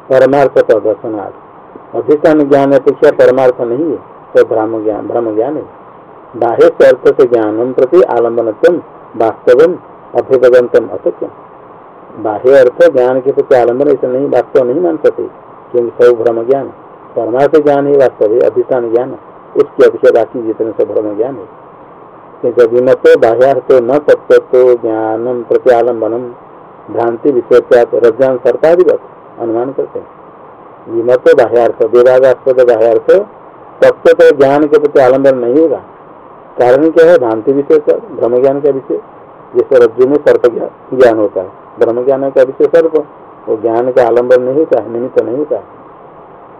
परमार्थ का दर्शनार्थ अधिष्ठान ज्ञान अपेक्षा परमार्थ नहीं है तो भ्रम ज्ञान भ्रम ज्ञान है। बाह्य अर्थ से ज्ञान प्रति आलंबन वास्तव अभ्युपगंतम असत्यम। बाह्य अर्थ ज्ञान के प्रति आलंबन ऐसा नहीं, वास्तव नहीं मान सकते क्योंकि सब भ्रम ज्ञान परमार्थ ज्ञान ही वास्तव है, अधिष्ठान ज्ञान इसकी अपेक्षा बाकी जितने सब भ्रम ज्ञान है। क्योंकि विमत बाह्यार्थ न तत्व तो ज्ञानम प्रति आलम्बनम, भ्रांति विषय रज्ञान सर्पाधिपत अनुमान करते हैं। विमत बाह्यार्थ विवादास्पद बाह्यार्थ तत्व तो ज्ञान के प्रति आलंबन नहीं होगा। कारण क्या है? भ्रांति विषय का भ्रम ज्ञान का विषय। जैसे रज्जु में सर्प ज्ञान होता है ब्रह्म ज्ञान का विषय सर्प। वो ज्ञान का आलंबन नहीं होता है, निमित्त नहीं होता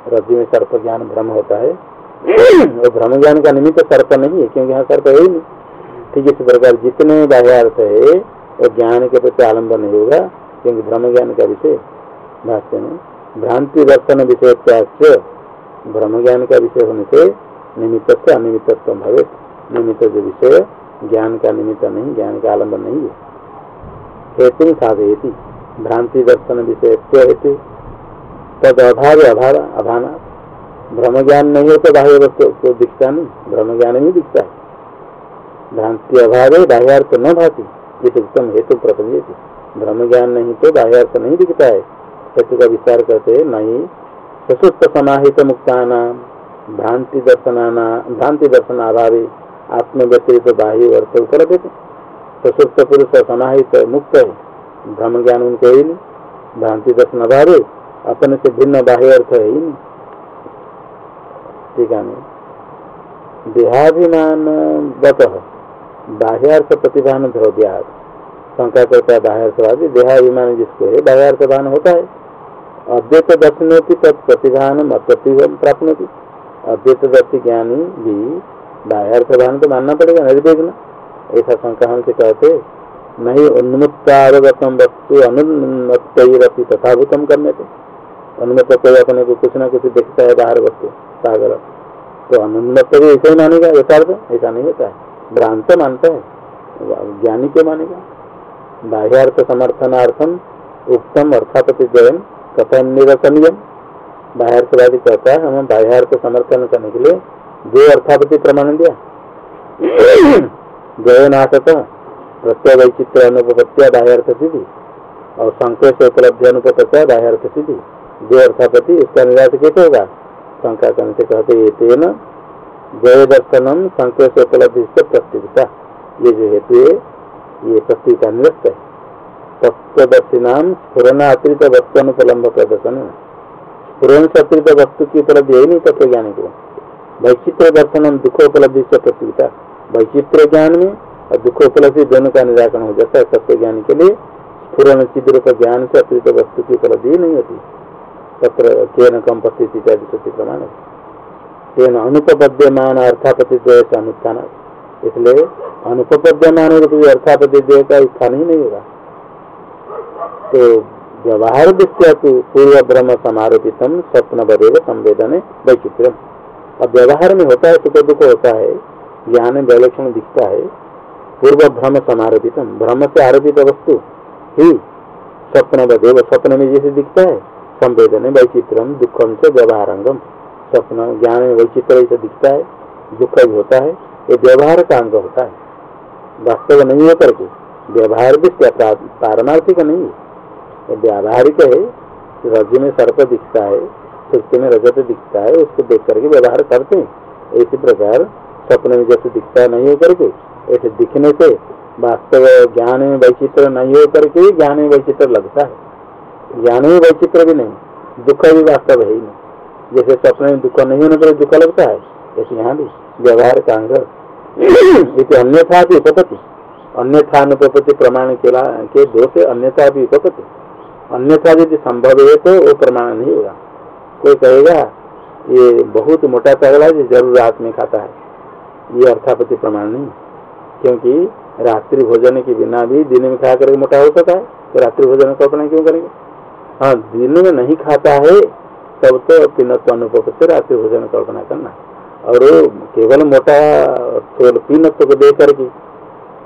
रज्जु में सर्प ज्ञान भ्रम होता है। वो भ्रम ज्ञान का निमित्त सर्प नहीं है, क्योंकि यहाँ सर्प है ही नहीं। ठीक इसी प्रकार जितने बाह्यार्थ है, वो ज्ञान के प्रति आलंबन नहीं होगा, क्योंकि भ्रम ज्ञान का विषय। भाष्य में, भ्रांति दर्शन विषय त्याग ब्रह्म ज्ञान का विषय होने से निमित्त अनिमित्व भवे निमित्त जो विषय, ज्ञान का निमित्त नहीं, ज्ञान का आलंबन नहीं है। हेतु साधयती भ्रांति दर्शन विषय हेतु। तद अभाव अभाव, अभाना। भ्रम ज्ञान नहीं हो तो बाह्य वस्तु को दिखता नहीं भ्रम ज्ञान नहीं दिखता है। भ्रांति अभाव है बाह्यार्थ न भाती, इस उत्तम हेतु प्रथम भ्रम ज्ञान नहीं तो बाह्यार्थ नहीं दिखता है। हेतु का विचार करते नहीं। सशुष्ट समाहित मुक्ता नाम भ्रांति दर्शनाना, भ्रांति दर्शन अभाव। आत्म व्यतिरिक्त बाह्य अर्थ उपलब्ध सशुप्त पुरुष समाहित मुक्त है। भ्रम ज्ञान उनको ही नहीं। भ्रांति दर्शन अभाव अपने से भिन्न बाह्य अर्थ है ही नहीं। ठीक है देहाभिमान बत बाह्यार्थ प्रतिभान ध्रव्याद शंका करता है बाह्यार्थवादी देहाभिमान जिसको है बाह्यार्थभान होता है। अद्वैत दर्शन होती तत् प्रतिभान प्राप्त अद्वैत दर्शी ज्ञानी भी बाह्यार्थभान तो मानना पड़ेगा निर्विघ्न ऐसा शंका हमसे कहते, नहीं उन्मुक्तावगतम वस्तु अनुन्मत्ती तथाभूतम करने थे उन्मत्त कोई अपने को कुछ ना कुछ देखता है बाहर वस्तु, सागर। तो अनुन्मत्त भी ऐसा ही मानेगा यथार्थ ऐसा नहीं होता है। भ्रांत मानता है, ज्ञानी क्यों मानेगा। बाह्यार्थ समर्थनार्थम उत्तम अर्थापति जयन कथन निरसनियम बाह्यार्थवादी कहता है, हम बाह्यार्थ समर्थन करने के लिए जो अर्थापति प्रमाण दिया। जयनाशक प्रत्यय वैचित्र अनुपत्या बाह्यर्थ सिद्धि और संकोच उपलब्धि अनुपत्या बाह्यर्थ सिद्धि जो अर्थापति इसका निराश कैसे होगा? शंका करने कहते तेन जय दर्शनम संकोच उपलब्धि से प्रस्तुता ये जो हेतु है, ये का निरस्त है। तत्वदर्शी नाम स्फुरना अतिरिक्त वस्तु अनुपलम्ब प्रदर्शन स्फुरन से अतिरिक्त वस्तु की उपलब्धि है नहीं तत्व ज्ञानी को। वैचित्र दर्शन दुख उपलब्धि से प्रस्तुता वैचित्र ज्ञान में और दुख उपलब्धि दोनों का निराकरण हो जाता है सत्य ज्ञान के लिए। पूर्ण चिद्र का ज्ञान से अतिरिक्त वस्तु की उपलब्धि नहीं होती। तत्र केन कम पस्थिति इत्यादि प्रमाण है। तेन अनुपद्यमान अर्थापति से अनुत्थान। इसलिए अनुपद्यमान अर्थापति का स्थान ही नहीं होगा। तो व्यवहार दृष्टिया पूर्व ब्रह्म समारोपित स्वप्न बदेव संवेदन वैचित्र अब व्यवहार में होता है सुख दुख होता है। ज्ञान में विलक्षण दिखता है। पूर्व भ्रम समारोपित भ्रम से आरोपित वस्तु। ही, स्वप्न बदेव स्वप्न में जैसे दिखता है, संवेदन वैचित्रम, दुखम से व्यवहारंगम। स्वप्न, ज्ञान में वैचित्र ऐसे दिखता है, दुख भी होता है, ये व्यवहार का अंग होता है। वास्तव नहीं होकर के व्यवहार भी पारमार्थिक नहीं है। व्यावहारिक है। रज में सर्प दिखता है। सुस्ती में रजत दिखता है, उसको देख करके व्यवहार करते हैं। इसी प्रकार स्वप्न में जैसे दिखता नहीं होकर के ऐसे दिखने से वास्तव ज्ञान में वैचित्र नहीं हो करके ज्ञान में वैचित्र लगता है। ज्ञान में वैचित्र भी नहीं, दुख भी वास्तव है ही नहीं। जैसे स्वप्न में दुख नहीं होने पर दुख लगता है, ऐसे यहाँ भी व्यवहार का अंग। अन्यथा भी उपपति अन्यथा अनुपति प्रमाण के के दो से अन्यथा भी उपपति अन्यथा यदि संभव है तो वो प्रमाण नहीं होगा। कोई कहेगा, ये बहुत मोटा तगड़ा है ज़रूर रात में खाता है। ये अर्थापति प्रमाण नहीं। क्योंकि रात्रि भोजन के बिना भी दिन में खा करके मोटा हो सकता है तो रात्रि भोजन कल्पना क्यों करेंगे? हाँ दिन में नहीं खाता है, तब तो पीनत्व अनुपत से रात्रि भोजन कल्पना करना और वो केवल मोटा केवल पीनत्व को दे करके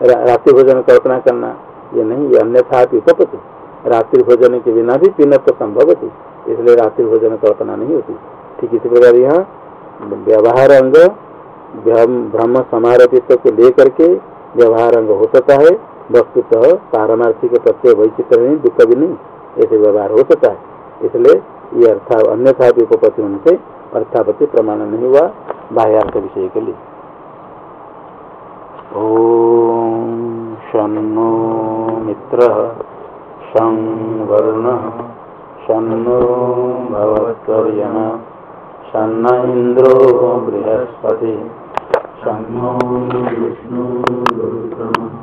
रा- रात्रि भोजन कल्पना करना, ये नहीं, ये अन्यथा उपपति रात्रि भोजन के बिना भी पीनत्व संभव थी इसलिए रात्रि भोजन कल्पना नहीं होती। ठीक इसी प्रकार यहाँ व्यवहार अंग, ब्रह्म समारोपित को लेकर के व्यवहार अंग हो सकता है, वस्तुतः पारमार्थिक प्रत्यय वैचित्र नहीं, दुख भी नहीं, ऐसे व्यवहार हो सकता है। इसलिए ये अर्था, अन्यथा भी उपपत्ति होने से अर्थापत्ति प्रमाण नहीं हुआ बाह्यार्थ विषय के लिए। ओम शन्नो मित्र। शं वरुण शन्नो भवत्वर्यमा शन्न इंद्रो बृहस्पति। शन्नो विष्णु